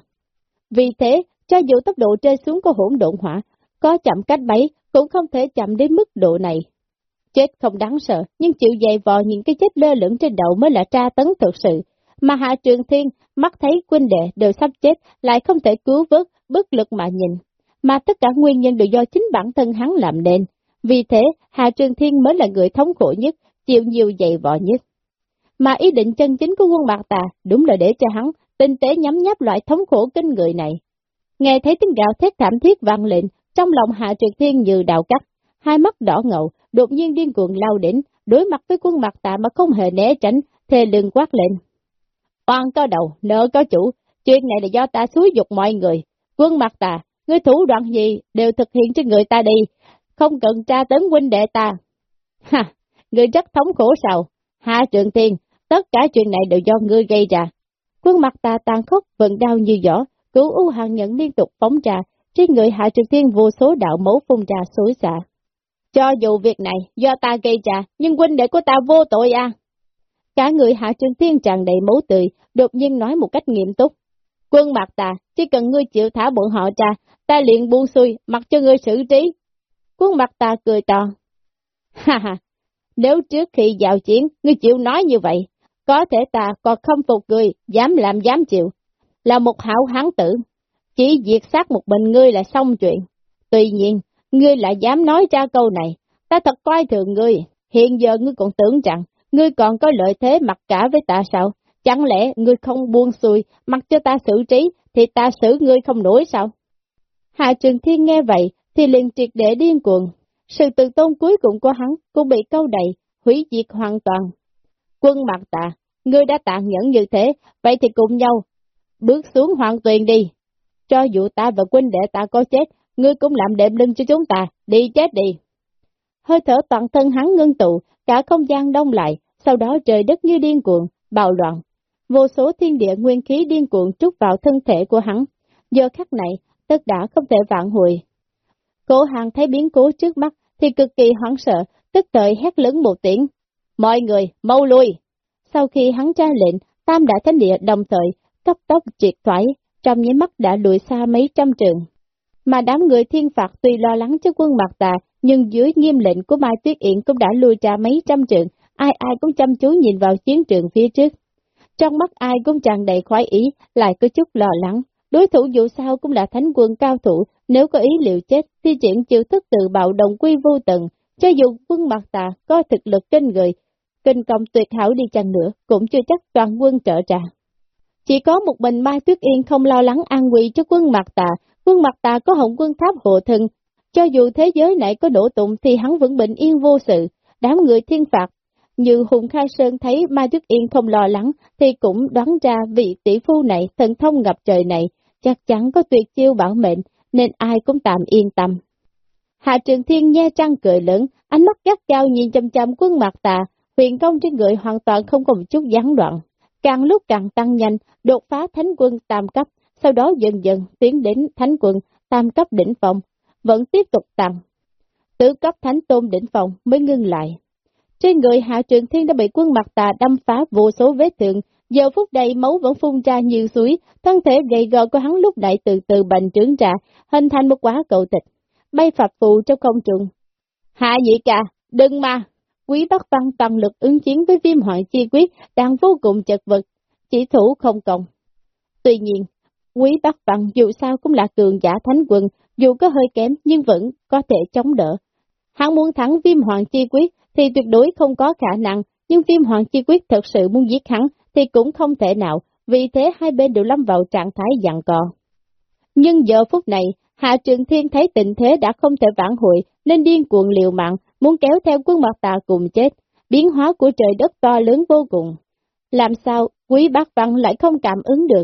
Vì thế, cho dù tốc độ rơi xuống của hỗn độn hỏa, có chậm cách mấy cũng không thể chậm đến mức độ này. Chết không đáng sợ, nhưng chịu dày vò những cái chết lơ lửng trên đầu mới là tra tấn thực sự. Mà Hạ Trường Thiên mắt thấy quân đệ đều sắp chết, lại không thể cứu vớt, bất lực mà nhìn. Mà tất cả nguyên nhân đều do chính bản thân hắn làm nên. Vì thế, Hà Trường Thiên mới là người thống khổ nhất, chịu nhiều dày vò nhất. Mà ý định chân chính của quân bạc Tà đúng là để cho hắn tinh tế nhắm nháp loại thống khổ kinh người này. Nghe thấy tiếng gạo thét thảm thiết vang lên, trong lòng Hạ Trực Thiên như đào cắt, hai mắt đỏ ngầu, đột nhiên điên cuồng lao đến, đối mặt với quân mặt tạ mà không hề né tránh, thề lưng quát lên. Oan có đầu, nợ có chủ, chuyện này là do ta xúi dục mọi người. Quân mặt tạ, ngươi thủ đoạn gì đều thực hiện cho người ta đi, không cần tra tấn huynh đệ ta. Ha, ngươi rất thống khổ sao? Hạ Trường Thiên, tất cả chuyện này đều do ngươi gây ra. Quân mặt ta tàn khốc, vận đau như giỏ, cứu u hàng nhận liên tục phóng trà trên người Hạ Trực Thiên vô số đạo mẫu phun ra xối xả. Cho dù việc này do ta gây ra, nhưng huynh đệ của ta vô tội à. Cả người Hạ Trực Thiên tràn đầy máu tươi, đột nhiên nói một cách nghiêm túc. Quân mặt ta, chỉ cần ngươi chịu thả bọn họ ra, ta liền buông xuôi, mặc cho ngươi xử trí. Quân mặt ta cười to. Ha ha, nếu trước khi vào chiến, ngươi chịu nói như vậy, có thể ta còn không phục ngươi, dám làm dám chịu. Là một hảo hán tử, chỉ diệt sát một mình ngươi là xong chuyện. Tuy nhiên, ngươi lại dám nói ra câu này, ta thật coi thường ngươi, hiện giờ ngươi còn tưởng rằng, ngươi còn có lợi thế mặc cả với ta sao? Chẳng lẽ ngươi không buông xuôi, mặc cho ta xử trí, thì ta xử ngươi không nổi sao? Hạ Trường Thiên nghe vậy, thì liền triệt để điên cuồng. Sự tự tôn cuối cùng của hắn cũng bị câu đầy, hủy diệt hoàn toàn. Quân mặt tạ, ngươi đã tàn nhẫn như thế, vậy thì cùng nhau, bước xuống hoàng tuyền đi. Cho dù ta và quân đệ ta có chết, ngươi cũng làm đệm lưng cho chúng ta, đi chết đi. Hơi thở toàn thân hắn ngưng tụ, cả không gian đông lại, sau đó trời đất như điên cuồng, bạo loạn. Vô số thiên địa nguyên khí điên cuồng trút vào thân thể của hắn. Giờ khắc này, tất đã không thể vạn hồi. Cổ hàng thấy biến cố trước mắt thì cực kỳ hoảng sợ, tức thời hét lớn một tiếng. Mọi người, mau lui! Sau khi hắn ra lệnh, tam đại thánh địa đồng thời, cấp tốc triệt thoái, trong nháy mắt đã lùi xa mấy trăm trường. Mà đám người thiên phạt tuy lo lắng cho quân mặt tà, nhưng dưới nghiêm lệnh của Mai Tuyết Yển cũng đã lùi ra mấy trăm trường, ai ai cũng chăm chú nhìn vào chiến trường phía trước. Trong mắt ai cũng tràn đầy khoái ý, lại có chút lo lắng. Đối thủ dù sao cũng là thánh quân cao thủ, nếu có ý liệu chết, thì chuyện chiêu thức tự bạo động quy vô tận, cho dù quân mặt tà có thực lực trên người, kinh công tuyệt hảo đi chăng nữa, cũng chưa chắc toàn quân trợ trả. Chỉ có một mình Mai Tuyết Yên không lo lắng an nguy cho quân mặt tà, quân mặt tà có hồng quân tháp hộ thân, cho dù thế giới này có đổ tụng thì hắn vẫn bình yên vô sự, đám người thiên phạt. Như Hùng Khai Sơn thấy Mai Tuyết Yên không lo lắng thì cũng đoán ra vị tỷ phu này, thần thông ngập trời này, chắc chắn có tuyệt chiêu bảo mệnh, nên ai cũng tạm yên tâm. Hạ Trường Thiên nghe trăng cười lớn, ánh mắt gắt cao nhìn chăm chăm quân mặt tà, huyền công trên người hoàn toàn không có một chút gián đoạn càng lúc càng tăng nhanh, đột phá thánh quân tam cấp, sau đó dần dần tiến đến thánh quân tam cấp đỉnh phòng, vẫn tiếp tục tăng. Tứ cấp thánh tôn đỉnh phòng mới ngưng lại. Trên người Hạ Trường Thiên đã bị quân mặt tà đâm phá vô số vết thương, giờ phút đây máu vẫn phun ra như suối, thân thể gầy gò của hắn lúc đại từ từ bành trướng ra, hình thành một quả cầu tịch, bay phập phù trong không trung. Hạ nhị ca, đừng mà! Quý Bắc Văn toàn lực ứng chiến với viêm hoại chi quyết đang vô cùng chật vật, chỉ thủ không cộng. Tuy nhiên, Quý Bắc Văn dù sao cũng là cường giả thánh quân, dù có hơi kém nhưng vẫn có thể chống đỡ. Hắn muốn thắng viêm hoàng chi quyết thì tuyệt đối không có khả năng, nhưng viêm hoàng chi quyết thật sự muốn giết hắn thì cũng không thể nào, vì thế hai bên đều lâm vào trạng thái dặn cò. Nhưng giờ phút này, Hạ Trường Thiên thấy tình thế đã không thể vãn hồi nên điên cuồng liều mạng, muốn kéo theo quân mặt tà cùng chết, biến hóa của trời đất to lớn vô cùng. Làm sao quý bác văn lại không cảm ứng được?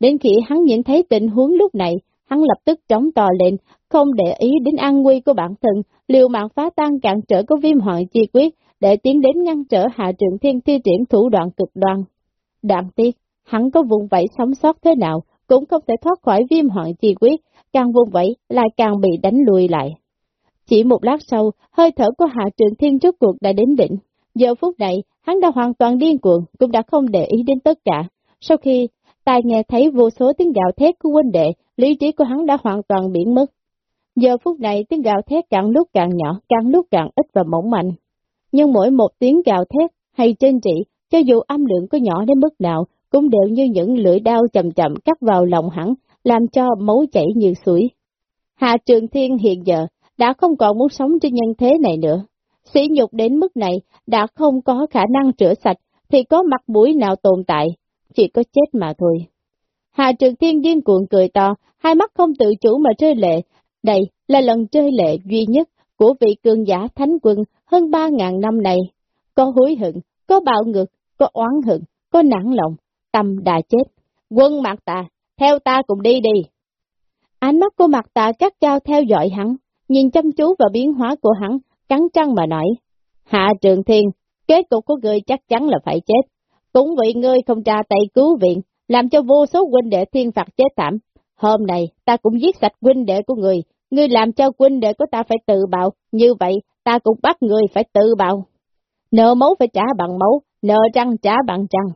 Đến khi hắn nhìn thấy tình huống lúc này, hắn lập tức chống to lên, không để ý đến an nguy của bản thân, liều mạng phá tan cản trở của viêm hoạn chi quyết, để tiến đến ngăn trở hạ trường thiên thi triển thủ đoạn cực đoan. Đáng tiếc, hắn có vùng vẫy sống sót thế nào, cũng không thể thoát khỏi viêm hoạn chi quyết, càng vùng vẫy lại càng bị đánh lùi lại. Chỉ một lát sau, hơi thở của Hạ Trường Thiên trước cuộc đã đến đỉnh. Giờ phút này, hắn đã hoàn toàn điên cuồng, cũng đã không để ý đến tất cả. Sau khi tai nghe thấy vô số tiếng gạo thét của huynh đệ, lý trí của hắn đã hoàn toàn biến mất. Giờ phút này tiếng gạo thét càng lúc càng nhỏ, càng lúc càng ít và mỏng mạnh. Nhưng mỗi một tiếng gạo thét hay trên trị, cho dù âm lượng có nhỏ đến mức nào, cũng đều như những lưỡi đao chậm chậm cắt vào lòng hắn, làm cho máu chảy như suối. Hạ Trường Thiên hiện giờ đã không còn muốn sống trên nhân thế này nữa. Sĩ nhục đến mức này đã không có khả năng rửa sạch, thì có mặt mũi nào tồn tại, chỉ có chết mà thôi. Hà Trường Thiên điên cuộn cười to, hai mắt không tự chủ mà rơi lệ. Đây là lần rơi lệ duy nhất của vị cường giả thánh quân hơn ba ngàn năm này. Có hối hận, có bạo ngược, có oán hận, có nản lòng, tâm đã chết. Quân Mạc Tà, theo ta cùng đi đi. Ánh mắt của Mạc Tà cắt cao theo dõi hắn, nhìn chăm chú vào biến hóa của hắn, cắn trăng mà nói. Hạ Trường Thiên, kết cục của người chắc chắn là phải chết. Cũng vì ngươi không tra tay cứu viện, làm cho vô số huynh đệ thiên phạt chết thảm. Hôm nay, ta cũng giết sạch huynh đệ của người, ngươi làm cho huynh đệ của ta phải tự bạo, như vậy ta cũng bắt người phải tự bạo. Nợ máu phải trả bằng máu, nợ răng trả bằng răng.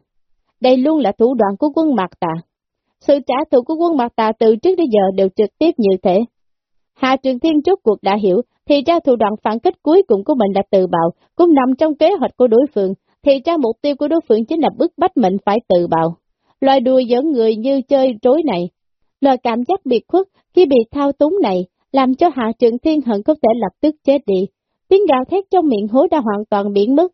Đây luôn là thủ đoạn của quân Mạc Tà. Sự trả thù của quân Mạc Tà từ trước đến giờ đều trực tiếp như thế. Hạ Trường Thiên trước cuộc đã hiểu, thì ra thủ đoạn phản kích cuối cùng của mình là tự bạo, cũng nằm trong kế hoạch của đối phương, thì ra mục tiêu của đối phương chính là bức bách mình phải tự bạo. Loài đùa dẫn người như chơi trối này, loài cảm giác biệt khuất khi bị thao túng này, làm cho Hạ Trường Thiên hận có thể lập tức chết đi. Tiếng gào thét trong miệng hố đã hoàn toàn biến mất.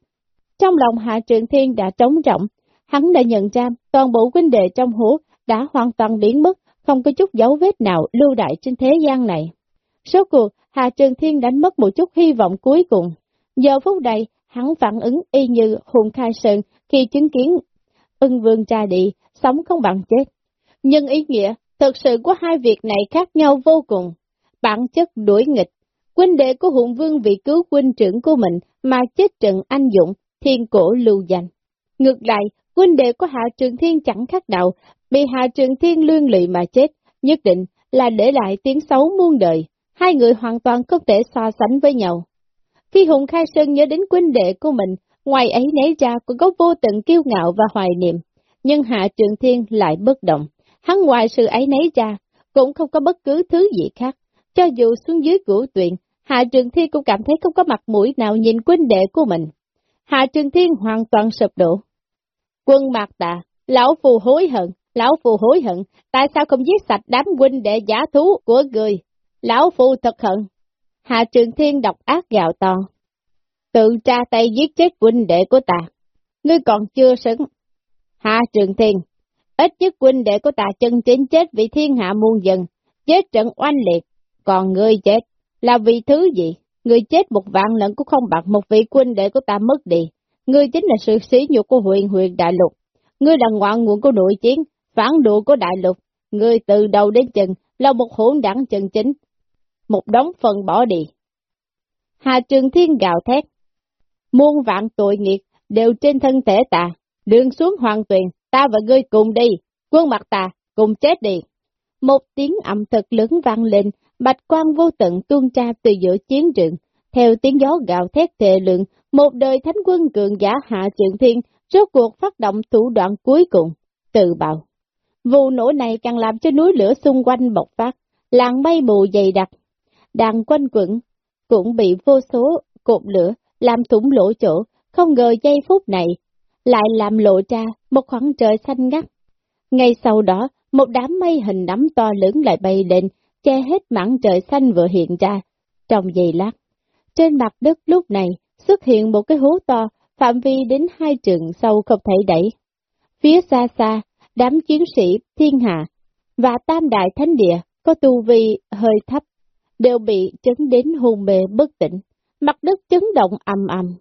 Trong lòng Hạ Trường Thiên đã trống rộng, hắn đã nhận ra toàn bộ huynh đệ trong hố đã hoàn toàn biến mất, không có chút dấu vết nào lưu đại trên thế gian này. Số cuộc, Hà Trường Thiên đánh mất một chút hy vọng cuối cùng. Giờ phút này, hắn phản ứng y như Hùng Khai Sơn khi chứng kiến ưng vương cha đi, sống không bằng chết. Nhưng ý nghĩa, thực sự của hai việc này khác nhau vô cùng. Bản chất đuổi nghịch, huynh đệ của hùng vương vì cứu huynh trưởng của mình mà chết trận anh dũng, thiên cổ lưu danh. Ngược lại, huynh đệ của Hạ Trường Thiên chẳng khác đạo, bị Hạ Trường Thiên lương lụy mà chết, nhất định là để lại tiếng xấu muôn đời. Hai người hoàn toàn không thể so sánh với nhau. Khi Hùng Khai Sơn nhớ đến quân đệ của mình, ngoài ấy nấy ra cũng có vô tận kiêu ngạo và hoài niệm, nhưng Hạ Trường Thiên lại bất động. Hắn ngoài sự ấy nấy ra, cũng không có bất cứ thứ gì khác. Cho dù xuống dưới cửu tuyện, Hạ Trường Thiên cũng cảm thấy không có mặt mũi nào nhìn quân đệ của mình. Hạ Trường Thiên hoàn toàn sụp đổ. Quân Mạc Tà, lão phù hối hận, lão phù hối hận, tại sao không giết sạch đám huynh đệ giả thú của người? Lão Phu thật hận. Hạ Trường Thiên độc ác gạo to. Tự tra tay giết chết huynh đệ của ta. Ngươi còn chưa xứng. Hạ Trường Thiên, ít nhất huynh đệ của ta chân chính chết vì thiên hạ muôn dân, chết trận oanh liệt. Còn ngươi chết, là vì thứ gì? Ngươi chết một vạn lần cũng không bằng một vị huynh đệ của ta mất đi. Ngươi chính là sự sĩ nhục của huyền huyền đại lục. Ngươi là ngoạn nguồn của nội chiến, phản đồ của đại lục. Ngươi từ đầu đến chân là một hỗn đảng chân chính. Một đống phần bỏ đi. Hà Trường Thiên gào thét. Muôn vạn tội nghiệt đều trên thân thể ta. Đường xuống hoàng tuyền, ta và ngươi cùng đi. Quân mặt ta, cùng chết đi. Một tiếng ẩm thật lớn vang lên, bạch quang vô tận tuôn tra từ giữa chiến trường. Theo tiếng gió gạo thét thề lượng, một đời thánh quân cường giả hạ trường thiên, rốt cuộc phát động thủ đoạn cuối cùng, tự bạo. Vụ nổ này càng làm cho núi lửa xung quanh bộc phát, làng mây mù dày đặc đang quanh quẩn cũng bị vô số cột lửa làm thủng lỗ chỗ, không ngờ giây phút này lại làm lộ ra một khoảng trời xanh ngắt. Ngay sau đó, một đám mây hình nắm to lớn lại bay lên, che hết mảng trời xanh vừa hiện ra. Trong giây lát, trên mặt đất lúc này xuất hiện một cái hố to, phạm vi đến hai trường sâu không thể đẩy. Phía xa xa, đám chiến sĩ thiên hạ và tam đại thánh địa có tu vi hơi thấp, đều bị chấn đến hôn mê bất tỉnh, mặt đất chấn động ầm ầm.